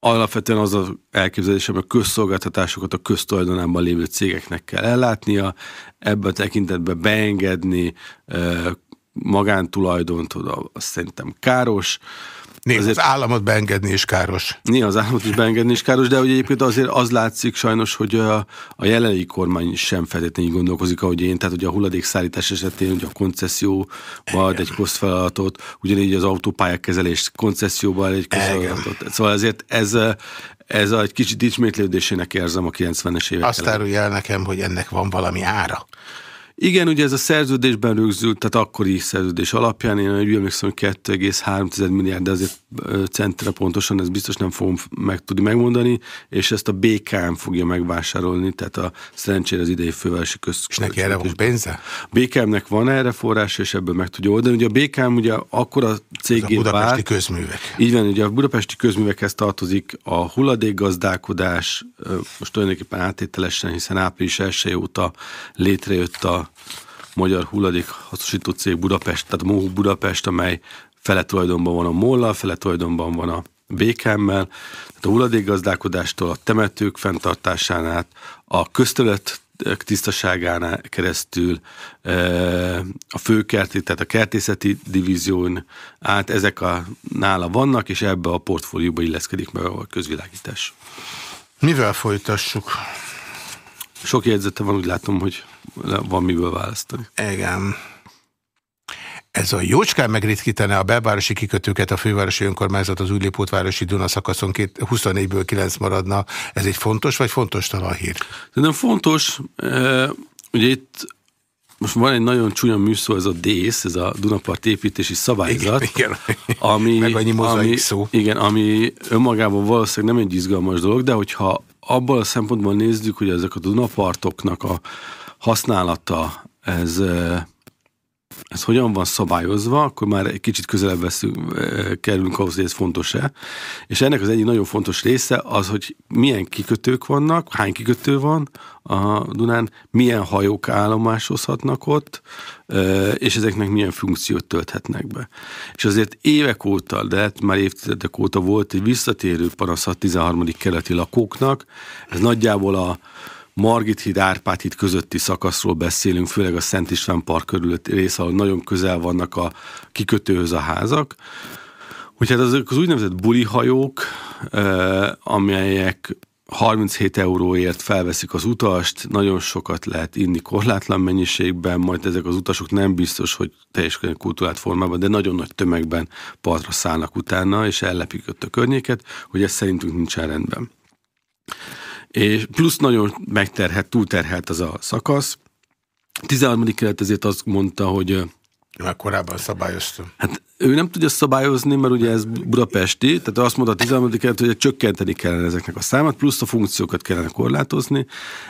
alapvetően az az elképzelésem, hogy a közszolgáltatásokat a köztulajdonában lévő cégeknek kell ellátnia, ebben a tekintetben beengedni magántulajdont, azt szerintem káros. Néha azért, az államot beengedni is káros. Néha az államot is beengedni is káros, de hogy egyébként azért az látszik sajnos, hogy a, a jelenlegi kormány sem feltétlenül gondolkozik, ahogy én, tehát hogy a hulladékszállítás esetén, hogy a koncesszió vagy egy kosztfeladatot, ugyanígy az autópályák kezelés koncesszióban egy kosztfeladatot. Szóval ezért ez, ez egy kicsit ismétlődésének érzem a 90-es évek Azt árulja el nekem, hogy ennek van valami ára. Igen, ugye ez a szerződésben rögzült, tehát akkori szerződés alapján, én úgy emlékszem, hogy 2,3 milliárd, de azért centre pontosan, ez biztos nem fogom meg tudni megmondani, és ezt a BKM fogja megvásárolni, tehát a szerencsére az idei fővárosi köz. És neki erre van pénze? BKM-nek van erre forrás, és ebből meg tudja oldani. Ugye a BKM ugye akkor a cégé a budapesti vált, közművek. Így van, ugye a budapesti közművekhez tartozik a hulladékgazdálkodás, most tulajdonképpen áttételesen, hiszen április 1 óta létrejött a magyar hulladékhasznosító cég Budapest, tehát Mohu Budapest, amely fele tulajdonban van a Molla, fele tulajdonban van a BKM-mel, tehát a hulladékgazdálkodástól a temetők fenntartásán át, a közterület tisztaságán keresztül e, a főkerti, tehát a kertészeti divízión át ezek a nála vannak, és ebbe a portfólióba illeszkedik meg a közvilágítás. Mivel folytassuk? Sok jegyzete van, úgy látom, hogy van miből választani. Igen. Ez a jócskán megritkítene a belvárosi kikötőket, a fővárosi önkormányzat az Újlépótvárosi Duna szakaszon 24-ből 9 maradna. Ez egy fontos vagy fontos talan hír? Szerintem fontos. Ugye itt most van egy nagyon csúnya műszó, ez a DÉSZ, ez a Dunapart építési szabályzat. Igen, igen. Ami, Meg annyi ami, szó. Igen, ami önmagában valószínűleg nem egy izgalmas dolog, de hogyha abból a szempontból nézzük, hogy ezek a Dunapartoknak a használata, ez, ez hogyan van szabályozva, akkor már egy kicsit közelebb veszünk, kerülünk ahhoz, hogy ez fontos-e. És ennek az egyik nagyon fontos része az, hogy milyen kikötők vannak, hány kikötő van a Dunán, milyen hajók állomásozhatnak ott, és ezeknek milyen funkciót tölthetnek be. És azért évek óta, de hát már évtizedek óta volt egy visszatérő panasz a 13. keleti lakóknak, ez nagyjából a Margit híd, Árpád híd közötti szakaszról beszélünk, főleg a Szent István Park körülötti rész, ahol nagyon közel vannak a kikötőhöz a házak. Úgyhogy hát azok az úgynevezett bulihajók, amelyek 37 euróért felveszik az utast, nagyon sokat lehet inni korlátlan mennyiségben, majd ezek az utasok nem biztos, hogy teljes kultúrát formában, de nagyon nagy tömegben partra szállnak utána, és ellepik ott a környéket, hogy ez szerintünk nincsen rendben és plusz nagyon megterhet, túlterhelt az a szakasz. 13. kelet ezért azt mondta, hogy már korábban szabályoztam. Hát ő nem tudja szabályozni, mert ugye ez budapesti, tehát azt mondta a 13. kelet, hogy csökkenteni kellene ezeknek a számát, plusz a funkciókat kellene korlátozni.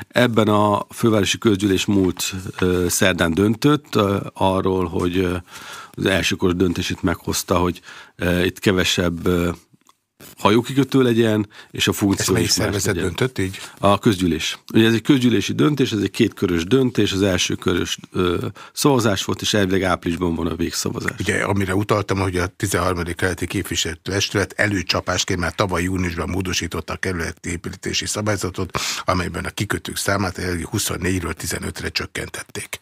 Ebben a fővárosi közgyűlés múlt uh, szerdán döntött uh, arról, hogy uh, az elsőkor döntését meghozta, hogy itt kevesebb hajókikötő legyen, és a funkció Ezt melyik szervezet legyen. döntött így? A közgyűlés. Ugye ez egy közgyűlési döntés, ez egy kétkörös döntés, az első körös ö, szavazás volt, és elvileg áprilisban van a végszavazás. Ugye, amire utaltam, hogy a 13. keleti képviselőtestület előcsapásként már tavaly júniusban módosította a kerületi építési szabályzatot, amelyben a kikötők számát 24-ről 15-re csökkentették.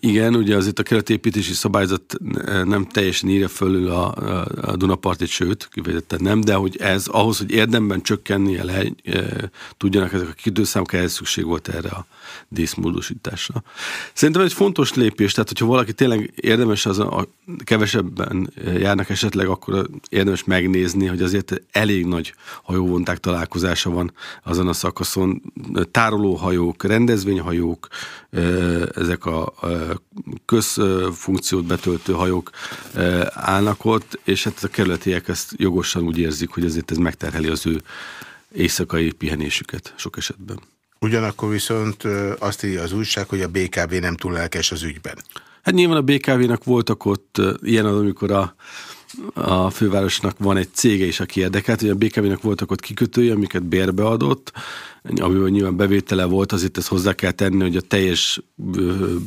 Igen, ugye azért a keretépítési szabályzat nem teljesen írja fölül a, a, Dunapartit, sőt, kifejezetten nem, de hogy ez ahhoz, hogy érdemben csökkennie le, e, tudjanak ezek a kidőszámok, ehhez szükség volt erre a díszmódosításra. Szerintem egy fontos lépés, tehát hogyha valaki tényleg érdemes, az a, a kevesebben járnak esetleg, akkor érdemes megnézni, hogy azért elég nagy hajóvonták találkozása van azon a szakaszon. Tárolóhajók, rendezvényhajók, ezek a közfunkciót betöltő hajók állnak ott, és hát a kerületiek ezt jogosan úgy érzik, hogy ezért ez megterheli az ő éjszakai pihenésüket sok esetben. Ugyanakkor viszont azt írja az újság, hogy a BKV nem túl lelkes az ügyben. Hát nyilván a BKV-nak voltak ott ilyen az, amikor a, a fővárosnak van egy cége is, aki érdekelt, hogy a BKV-nak voltak ott kikötői, amiket bérbe adott, amivel nyilván bevétele volt, azért ezt hozzá kell tenni, hogy a teljes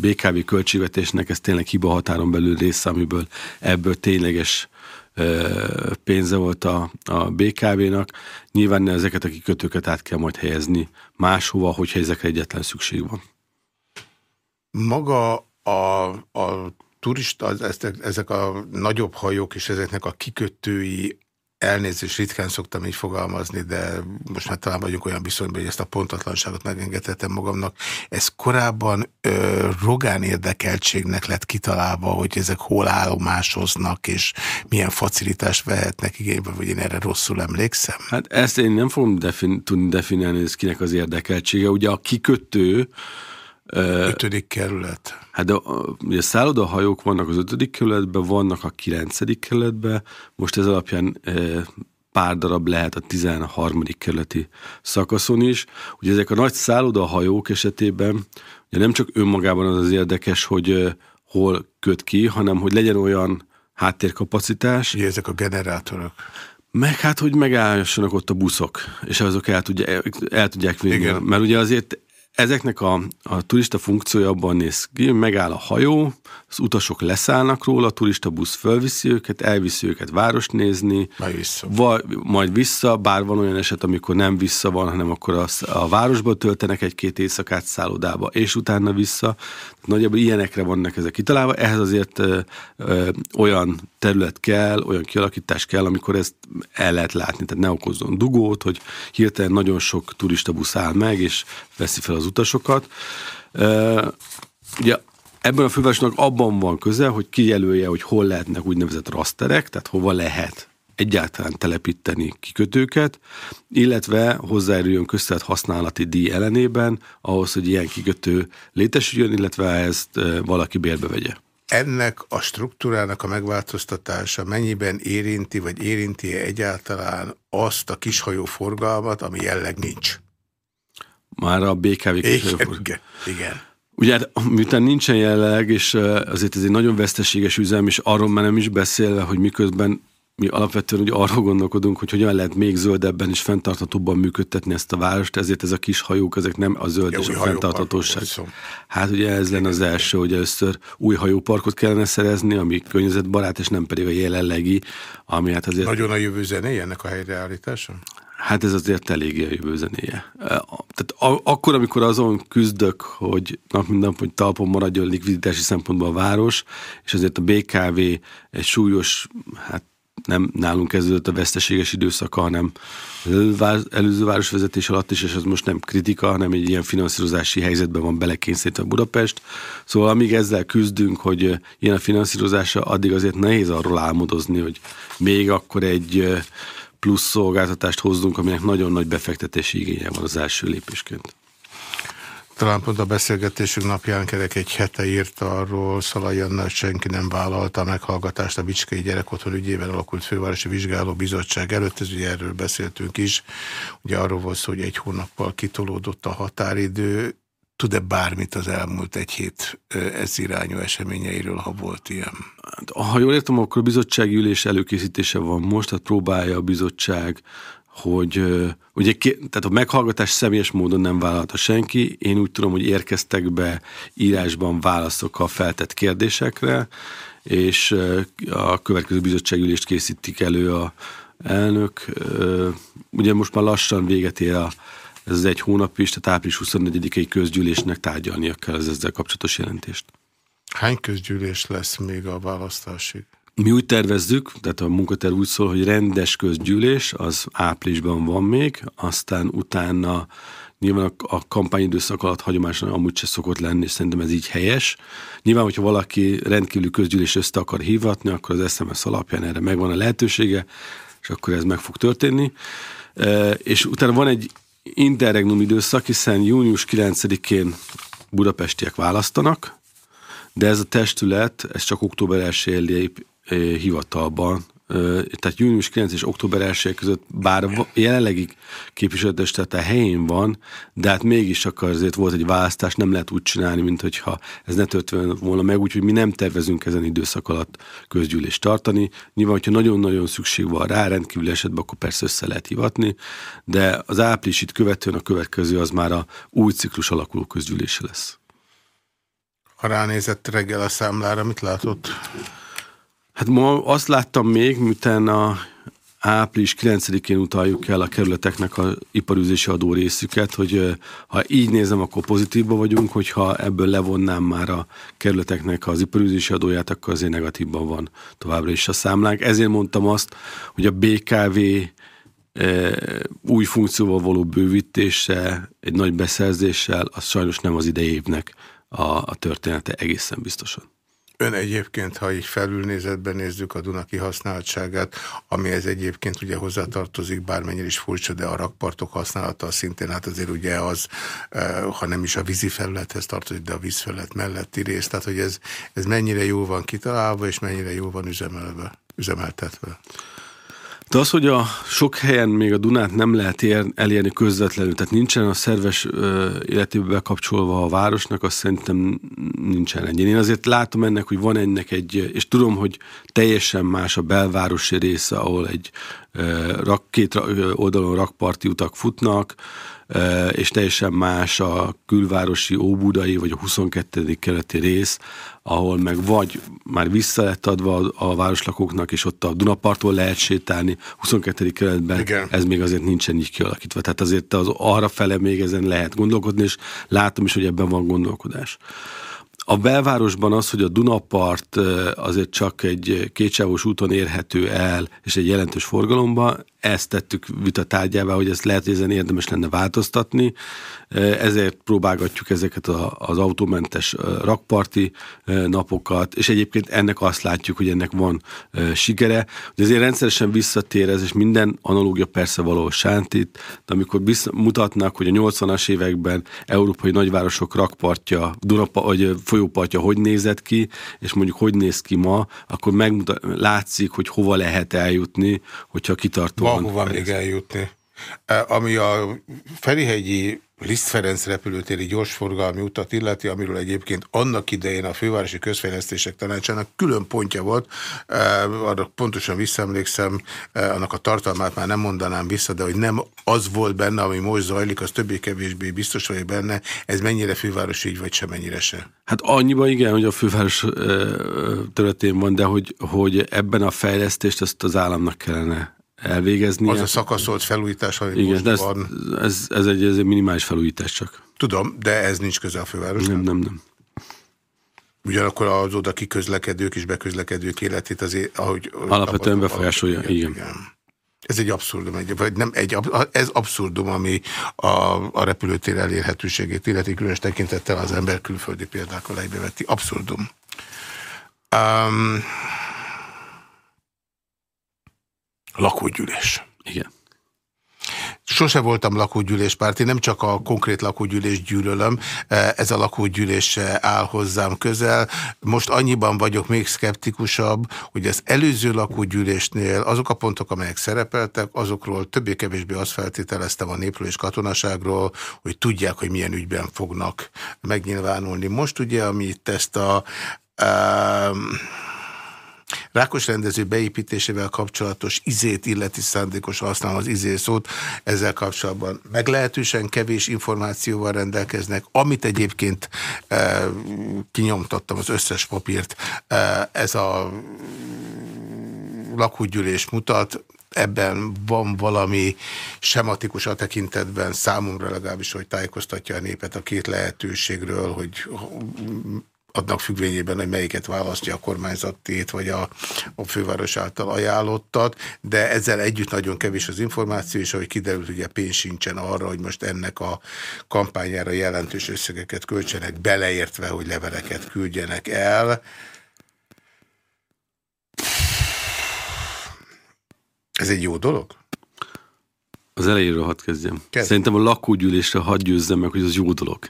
BKV költségvetésnek ez tényleg hiba határon belül része, amiből ebből tényleges pénze volt a, a BKV-nak. Nyilván ezeket a kikötőket át kell majd helyezni máshova, hogyha ezekre egyetlen szükség van. Maga a, a turista, ezek, a nagyobb hajók és ezeknek a kikötői elnézést ritkán szoktam így fogalmazni, de most már talán vagyunk olyan viszonyban, hogy ezt a pontatlanságot megengedhetem magamnak. Ez korábban ö, rogán érdekeltségnek lett kitalálva, hogy ezek hol állomásoznak, és milyen facilitást vehetnek igénybe, vagy én erre rosszul emlékszem? Hát ezt én nem fogom defin tudni definiálni, ez kinek az érdekeltsége. Ugye a kikötő, Ötödik kerület. Hát de, ugye szállodahajók vannak az ötödik kerületben, vannak a kilencedik kerületben, most ez alapján pár darab lehet a 13. kerületi szakaszon is. Ugye ezek a nagy szállodahajók esetében ugye nem csak önmagában az az érdekes, hogy hol köt ki, hanem hogy legyen olyan háttérkapacitás. Ugye ezek a generátorok. Meg hát, hogy megálljanak ott a buszok, és azok el, tudja, el tudják vinni. Mert ugye azért Ezeknek a, a turista funkciója abban néz ki, megáll a hajó, az utasok leszállnak róla, a turista busz fölviszi őket, elviszi őket várost nézni, majd vissza. Vagy, majd vissza, bár van olyan eset, amikor nem vissza van, hanem akkor a, a városba töltenek egy-két éjszakát szállodába, és utána vissza. Nagyjából ilyenekre vannak ezek kitalálva, ehhez azért ö, ö, olyan terület kell, olyan kialakítás kell, amikor ezt el lehet látni, tehát ne okozzon dugót, hogy hirtelen nagyon sok turista busz áll meg, és veszi fel az utasokat. Uh, ugye ebben a fővárosnak abban van köze, hogy kijelölje, hogy hol lehetnek úgynevezett raszterek, tehát hova lehet egyáltalán telepíteni kikötőket, illetve hozzájáruljon köztelt használati díj ellenében ahhoz, hogy ilyen kikötő létesüljön, illetve ezt valaki bérbe vegye. Ennek a struktúrának a megváltoztatása mennyiben érinti, vagy érinti -e egyáltalán azt a kishajó forgalmat, ami jelleg nincs? Már a BKV igen, igen, igen. Ugye, hát, miután nincsen jelleg, és azért ez egy nagyon veszteséges üzem, és arról már nem is beszélve, hogy miközben mi alapvetően ugye arról gondolkodunk, hogy hogyan lehet még zöldebben és fenntarthatóbban működtetni ezt a várost, ezért ez a kis hajók, ezek nem a zöld és a fenntarthatóság. Hát ugye ez lenne az első, hogy először új hajóparkot kellene szerezni, ami környezetbarát, és nem pedig a jelenlegi, ami hát azért... Nagyon a jövő zené ennek a helyreállítása? Hát ez azért eléggé a jövő zenéje. Tehát akkor, amikor azon küzdök, hogy nap mint nap, hogy talpon maradjon likviditási szempontból a város, és azért a BKV egy súlyos, hát nem nálunk kezdődött a veszteséges időszaka, hanem előző városvezetés alatt is, és ez most nem kritika, hanem egy ilyen finanszírozási helyzetben van belekényszerítve Budapest. Szóval amíg ezzel küzdünk, hogy ilyen a finanszírozása, addig azért nehéz arról álmodozni, hogy még akkor egy plusz szolgáltatást hozzunk, aminek nagyon nagy befektetési igénye van az első lépésként. Talán pont a beszélgetésünk napján kerek egy hete írta arról Szalai Anna, senki nem vállalta a meghallgatást a Bicskei Gyerekotthon ügyében alakult fővárosi vizsgáló bizottság előtt, ez ugye erről beszéltünk is. Ugye arról volt szó, hogy egy hónappal kitolódott a határidő, tud-e bármit az elmúlt egy hét ez irányú eseményeiről, ha volt ilyen? Hát, ha jól értem, akkor a bizottsági ülés előkészítése van most, tehát próbálja a bizottság hogy ugye, tehát a meghallgatás személyes módon nem vállalta senki. Én úgy tudom, hogy érkeztek be írásban válaszok a feltett kérdésekre, és a következő bizottságülést készítik elő a elnök. Ugye most már lassan véget ér a ez az egy hónap is, tehát április 24-i közgyűlésnek tárgyalnia kell az ezzel kapcsolatos jelentést. Hány közgyűlés lesz még a választásig? Mi úgy tervezzük, tehát a munkaterv úgy szól, hogy rendes közgyűlés, az áprilisban van még, aztán utána nyilván a, a kampányidőszak alatt hagyományosan amúgy se szokott lenni, és szerintem ez így helyes. Nyilván, hogyha valaki rendkívüli közgyűlés össze akar hívatni, akkor az SMS alapján erre megvan a lehetősége, és akkor ez meg fog történni. És utána van egy interregnum időszak, hiszen június 9-én budapestiek választanak, de ez a testület, ez csak október 1 lép hivatalban tehát június 9 és október 1 között, bár jelenlegi képviselőtestet a helyén van, de hát mégis akkor azért volt egy választás, nem lehet úgy csinálni, mint hogyha ez ne történt volna meg, úgyhogy mi nem tervezünk ezen időszak alatt közgyűlést tartani. Nyilván, hogyha nagyon-nagyon szükség van rá, rendkívül esetben, akkor persze össze lehet hivatni, de az áprilisit követően a következő az már a új ciklus alakuló közgyűlése lesz. Ha ránézett reggel a számlára, mit látott? Hát ma azt láttam még, miután a április 9-én utaljuk el a kerületeknek a iparűzési adó részüket, hogy ha így nézem, akkor pozitívban vagyunk, hogyha ebből levonnám már a kerületeknek az iparűzési adóját, akkor azért negatívban van továbbra is a számlánk. Ezért mondtam azt, hogy a BKV új funkcióval való bővítése, egy nagy beszerzéssel, az sajnos nem az idejévnek a, a története egészen biztosan. Ön egyébként, ha így felülnézetben nézzük a Duna kihasználtságát, ez egyébként ugye hozzátartozik, bármennyire is furcsa, de a rakpartok használata szintén, hát azért ugye az, eh, ha nem is a vízi felülethez tartozik, de a vízfelület melletti rész, tehát hogy ez, ez mennyire jó van kitalálva, és mennyire jó van üzemelve, üzemeltetve. De az, hogy a sok helyen még a Dunát nem lehet ér, elérni közvetlenül, tehát nincsen a szerves ö, életébe bekapcsolva a városnak, azt szerintem nincsen ennyi. Én azért látom ennek, hogy van ennek egy, és tudom, hogy teljesen más a belvárosi része, ahol egy rak, két oldalon rakparti utak futnak, és teljesen más a külvárosi Óbudai vagy a 22. keleti rész, ahol meg vagy már vissza lett adva a, a városlakóknak, és ott a Dunapartól lehet sétálni, 22. keletben Igen. ez még azért nincsen így kialakítva. Tehát azért az arra fele még ezen lehet gondolkodni, és látom is, hogy ebben van gondolkodás. A belvárosban az, hogy a Dunapart azért csak egy kétsávos úton érhető el, és egy jelentős forgalomban, ezt tettük vita tárgyává, hogy ezt lehet, hogy ezen érdemes lenne változtatni, ezért próbálgatjuk ezeket az autómentes rakparti napokat, és egyébként ennek azt látjuk, hogy ennek van sikere, hogy azért rendszeresen visszatér ez, és minden analógia persze való sántít, de amikor mutatnak, hogy a 80-as években európai nagyvárosok rakpartja, Dunapa, vagy folyópartja hogy nézett ki, és mondjuk hogy néz ki ma, akkor megmutat, látszik, hogy hova lehet eljutni, hogyha kitartó van hova még eljutni. E, ami a Ferihegyi Liszt Ferenc repülőtéri gyorsforgalmi utat illeti, amiről egyébként annak idején a Fővárosi Közfejlesztések Tanácsának külön pontja volt, e, arra pontosan visszaemlékszem, e, annak a tartalmát már nem mondanám vissza, de hogy nem az volt benne, ami most zajlik, az többé-kevésbé biztos vagy benne, ez mennyire fővárosi ügy, vagy sem mennyire se? Hát annyiban igen, hogy a főváros területén van, de hogy, hogy ebben a fejlesztést ezt az államnak kellene elvégezni. Az a szakaszolt felújítás, ami Igen, most de ez, van. Ez, ez, egy, ez egy minimális felújítás csak. Tudom, de ez nincs közel a fővárosnak. Nem, nem, nem. Ugyanakkor az oda kiközlekedők és beközlekedők életét azért, ahogy... Alapvetően befolyásolja, igen. igen. igen. Ez egy abszurdum, egy, vagy nem egy, ez abszurdum, ami a, a repülőtér elérhetőségét illeti, különös tekintettel az ember külföldi példákkal egybevetti. Abszurdum. Um, Lakógyűlés. Igen. Sose voltam lakógyűléspárti, nem csak a konkrét lakógyűlés gyűlölöm, e, ez a lakógyűlés áll hozzám közel. Most annyiban vagyok még szkeptikusabb, hogy az előző lakógyűlésnél azok a pontok, amelyek szerepeltek, azokról többé-kevésbé azt feltételeztem a népről és katonaságról, hogy tudják, hogy milyen ügyben fognak megnyilvánulni. Most ugye, amit ezt a... Um, Rákos rendező beépítésével kapcsolatos izét illeti szándékos használom az izé ezzel kapcsolatban meglehetősen kevés információval rendelkeznek, amit egyébként e, kinyomtattam az összes papírt, e, ez a lakógyűlés mutat, ebben van valami sematikus a tekintetben számomra legalábbis, hogy tájékoztatja a népet a két lehetőségről, hogy adnak függvényében, hogy melyiket választja a kormányzatét, vagy a, a főváros által ajánlottat, de ezzel együtt nagyon kevés az információ, és ahogy kiderült, ugye pénz sincsen arra, hogy most ennek a kampányára jelentős összegeket költsenek, beleértve, hogy leveleket küldjenek el. Ez egy jó dolog? Az elejéről hadd kezdjem. Kezd. Szerintem a lakógyűlésre hadd győzzem meg, hogy az jó dolog.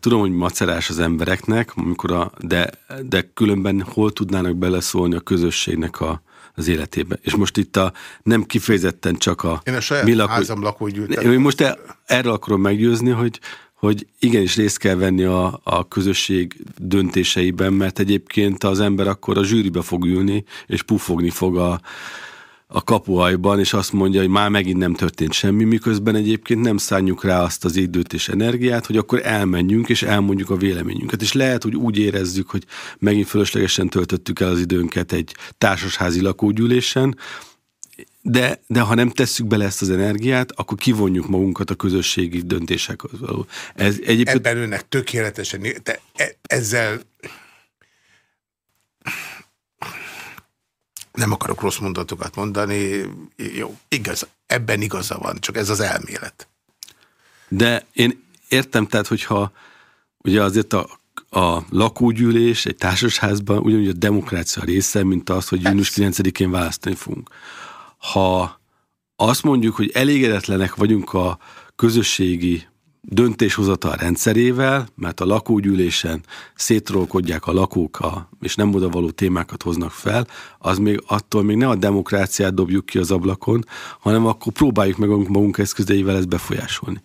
Tudom, hogy macerás az embereknek, amikor a, de, de különben hol tudnának beleszólni a közösségnek a az életébe. És most itt a nem kifejezetten csak a... Én a saját mi lakó... házam. Én most e, erről akarom meggyőzni, hogy, hogy igenis részt kell venni a, a közösség döntéseiben, mert egyébként az ember akkor a zsűribe fog ülni, és pufogni fog a, a kapuajban, és azt mondja, hogy már megint nem történt semmi, miközben egyébként nem szálljuk rá azt az időt és energiát, hogy akkor elmenjünk és elmondjuk a véleményünket. És lehet, hogy úgy érezzük, hogy megint fölöslegesen töltöttük el az időnket egy társasházi lakógyűlésen, de, de ha nem tesszük bele ezt az energiát, akkor kivonjuk magunkat a közösségi döntésekhez Ez egyébként... Ebben önnek tökéletesen, de e- ezzel nem akarok rossz mondatokat mondani, jó, igaz, ebben igaza van, csak ez az elmélet. De én értem, tehát, hogyha ugye azért a, a lakógyűlés egy társasházban ugyanúgy a demokrácia része, mint az, hogy június 9-én választani fogunk. Ha azt mondjuk, hogy elégedetlenek vagyunk a közösségi döntéshozatal rendszerével, mert a lakógyűlésen szétrolkodják a lakók, a, és nem oda való témákat hoznak fel, az még attól még ne a demokráciát dobjuk ki az ablakon, hanem akkor próbáljuk meg magunk eszközeivel ezt befolyásolni.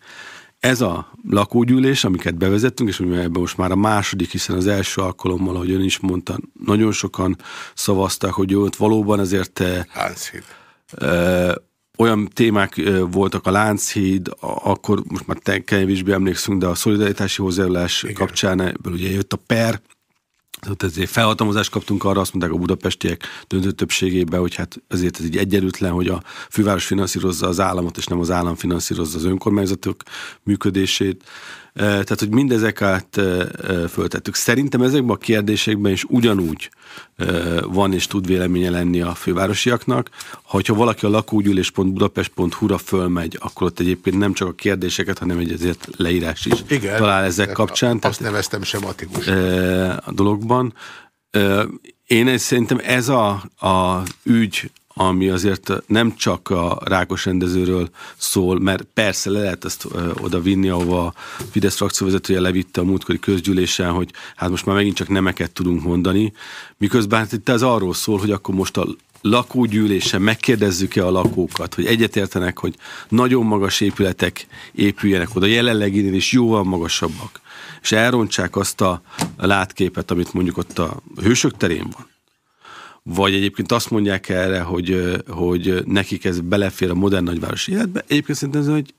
Ez a lakógyűlés, amiket bevezettünk, és ebben most már a második, hiszen az első alkalommal, ahogy ön is mondta, nagyon sokan szavaztak, hogy ott valóban ezért Lánchíd olyan témák voltak a Lánchíd, akkor most már kevésbé emlékszünk, de a szolidaritási hozzájárulás kapcsán ebből ugye jött a per, tehát ezért felhatalmazást kaptunk arra, azt mondták a budapestiek döntő többségében, hogy hát ezért ez így egyenlőtlen, hogy a főváros finanszírozza az államot, és nem az állam finanszírozza az önkormányzatok működését. Tehát, hogy mindezeket föltettük. Szerintem ezekben a kérdésekben is ugyanúgy van és tud véleménye lenni a fővárosiaknak. Ha valaki a lakógyűlés.budapest.hu-ra fölmegy, akkor ott egyébként nem csak a kérdéseket, hanem egy ezért leírás is Igen, talál ezek kapcsán. Azt tehát, neveztem sematikus. A dologban. Én szerintem ez a, a ügy, ami azért nem csak a rákos rendezőről szól, mert persze le lehet ezt oda vinni, ahova a Fidesz frakcióvezetője levitte a múltkori közgyűlésen, hogy hát most már megint csak nemeket tudunk mondani, miközben hát itt ez arról szól, hogy akkor most a lakógyűlésen megkérdezzük-e a lakókat, hogy egyetértenek, hogy nagyon magas épületek épüljenek oda, jelenleginél is jóval magasabbak, és elrontsák azt a látképet, amit mondjuk ott a hősök terén van vagy egyébként azt mondják erre, hogy, hogy nekik ez belefér a modern nagyvárosi életbe. Egyébként szerintem ez egy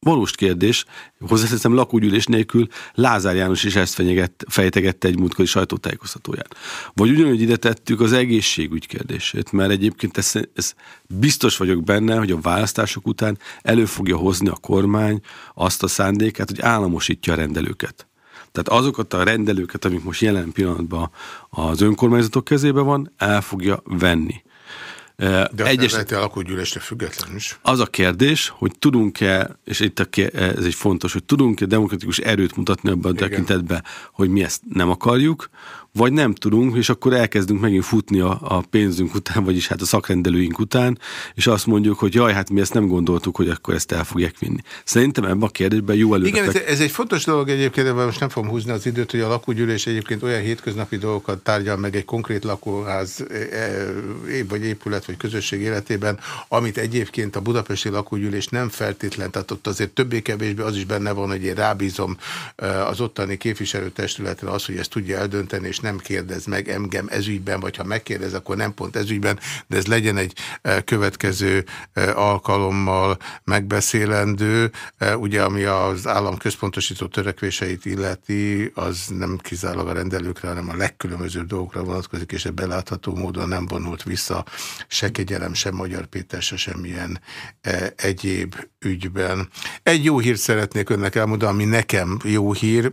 valós kérdés, hozzáteszem lakógyűlés nélkül Lázár János is ezt fenyegett, fejtegette egy múltkori sajtótájékoztatóján. Vagy ugyanúgy ide tettük az egészségügy kérdését, mert egyébként ez, ez biztos vagyok benne, hogy a választások után elő fogja hozni a kormány azt a szándékát, hogy államosítja a rendelőket. Tehát azokat a rendelőket, amik most jelen pillanatban az önkormányzatok kezében van, el fogja venni. De Egyes... lehet a lakógyűlésre független is. Az a kérdés, hogy tudunk-e, és itt a, ez egy fontos, hogy tudunk-e demokratikus erőt mutatni abban a tekintetben, hogy mi ezt nem akarjuk, vagy nem tudunk, és akkor elkezdünk megint futni a, a pénzünk után, vagyis hát a szakrendelőink után, és azt mondjuk, hogy jaj, hát mi ezt nem gondoltuk, hogy akkor ezt el fogják vinni. Szerintem ebben a kérdésben jó előre. Igen, ez, egy fontos dolog egyébként, de most nem fogom húzni az időt, hogy a lakógyűlés egyébként olyan hétköznapi dolgokat tárgyal meg egy konkrét lakóház, e, e, vagy épület, vagy közösség életében, amit egyébként a budapesti lakógyűlés nem feltétlen, tehát ott azért többé-kevésbé az is benne van, hogy én rábízom e, az ottani képviselőtestületre az, hogy ezt tudja eldönteni, és nem kérdez meg engem ezügyben, vagy ha megkérdez, akkor nem pont ezügyben, de ez legyen egy e, következő e, alkalommal megbeszélendő. E, ugye, ami az állam központosító törekvéseit illeti, az nem kizárólag a rendelőkre, hanem a legkülönbözőbb dolgokra vonatkozik, és ebben belátható módon nem vonult vissza se kegyelem, sem Magyar Péter, se semmilyen egyéb ügyben. Egy jó hírt szeretnék önnek elmondani, ami nekem jó hír,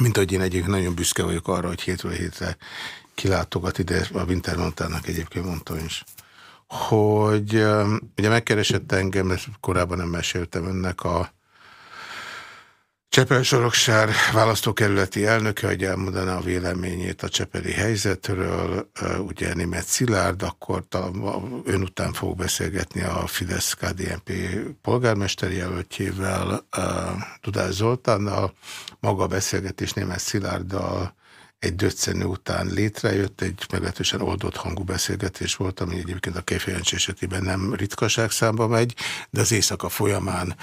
mint ahogy én egyébként nagyon büszke vagyok arra, hogy hétről hétre kilátogat ide, a Wintermontának egyébként mondtam is, hogy ugye megkeresett engem, ezt korábban nem meséltem önnek a Csepel Soroksár választókerületi elnöke, hogy elmondaná a véleményét a csepeli helyzetről, ugye német Szilárd, akkor ön után fog beszélgetni a Fidesz KDNP polgármesteri jelöltjével, Dudás Zoltánnal, maga a beszélgetés német Szilárddal egy döccenő után létrejött, egy meglehetősen oldott hangú beszélgetés volt, ami egyébként a Kejfejancs esetében nem ritkaság számba megy, de az éjszaka folyamán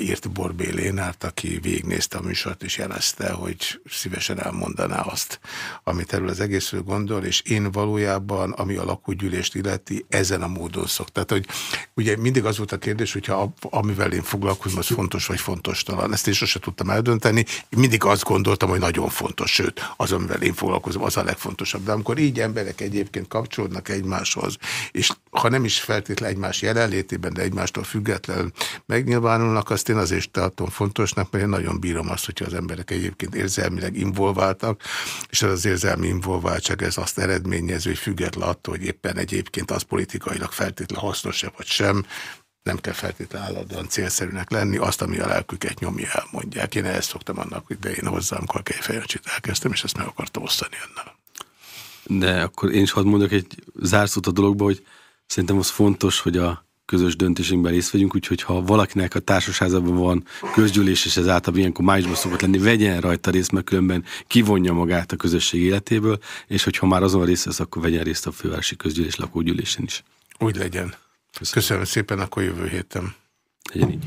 írt Borbé Lénárt, aki végignézte a műsort és jelezte, hogy szívesen elmondaná azt, amit erről az egészről gondol, és én valójában, ami a lakógyűlést illeti, ezen a módon szok. Tehát, hogy ugye mindig az volt a kérdés, hogyha amivel én foglalkozom, az fontos vagy fontos talán. Ezt én sosem tudtam eldönteni. Mindig azt gondoltam, hogy nagyon fontos, sőt, az, amivel én foglalkozom, az a legfontosabb. De amikor így emberek egyébként kapcsolódnak egymáshoz, és ha nem is feltétlenül egymás jelenlétében, de egymástól független megnyilvánulnak, azt én azért tartom fontosnak, mert én nagyon bírom azt, hogyha az emberek egyébként érzelmileg involváltak, és az az érzelmi involváltság ez azt eredményező, hogy független attól, hogy éppen egyébként az politikailag feltétlenül hasznos-e vagy sem, nem kell feltétlenül állandóan célszerűnek lenni, azt, ami a lelküket nyomja, elmondják. Én ezt szoktam annak, hogy de én hozzám Kalkelyfejancsit elkezdtem, és ezt meg akartam osztani önnel. De akkor én is hadd mondok egy zárszót a dologba, hogy szerintem az fontos, hogy a közös döntésünkben részt vegyünk, úgyhogy ha valakinek a társasházában van közgyűlés, és ez általában ilyenkor májusban szokott lenni, vegyen rajta részt, mert különben kivonja magát a közösség életéből, és hogyha már azon részt vesz, akkor vegyen részt a fővárosi közgyűlés lakógyűlésen is. Úgy legyen. Köszönöm, Köszönöm szépen, akkor jövő héten. Legyen így.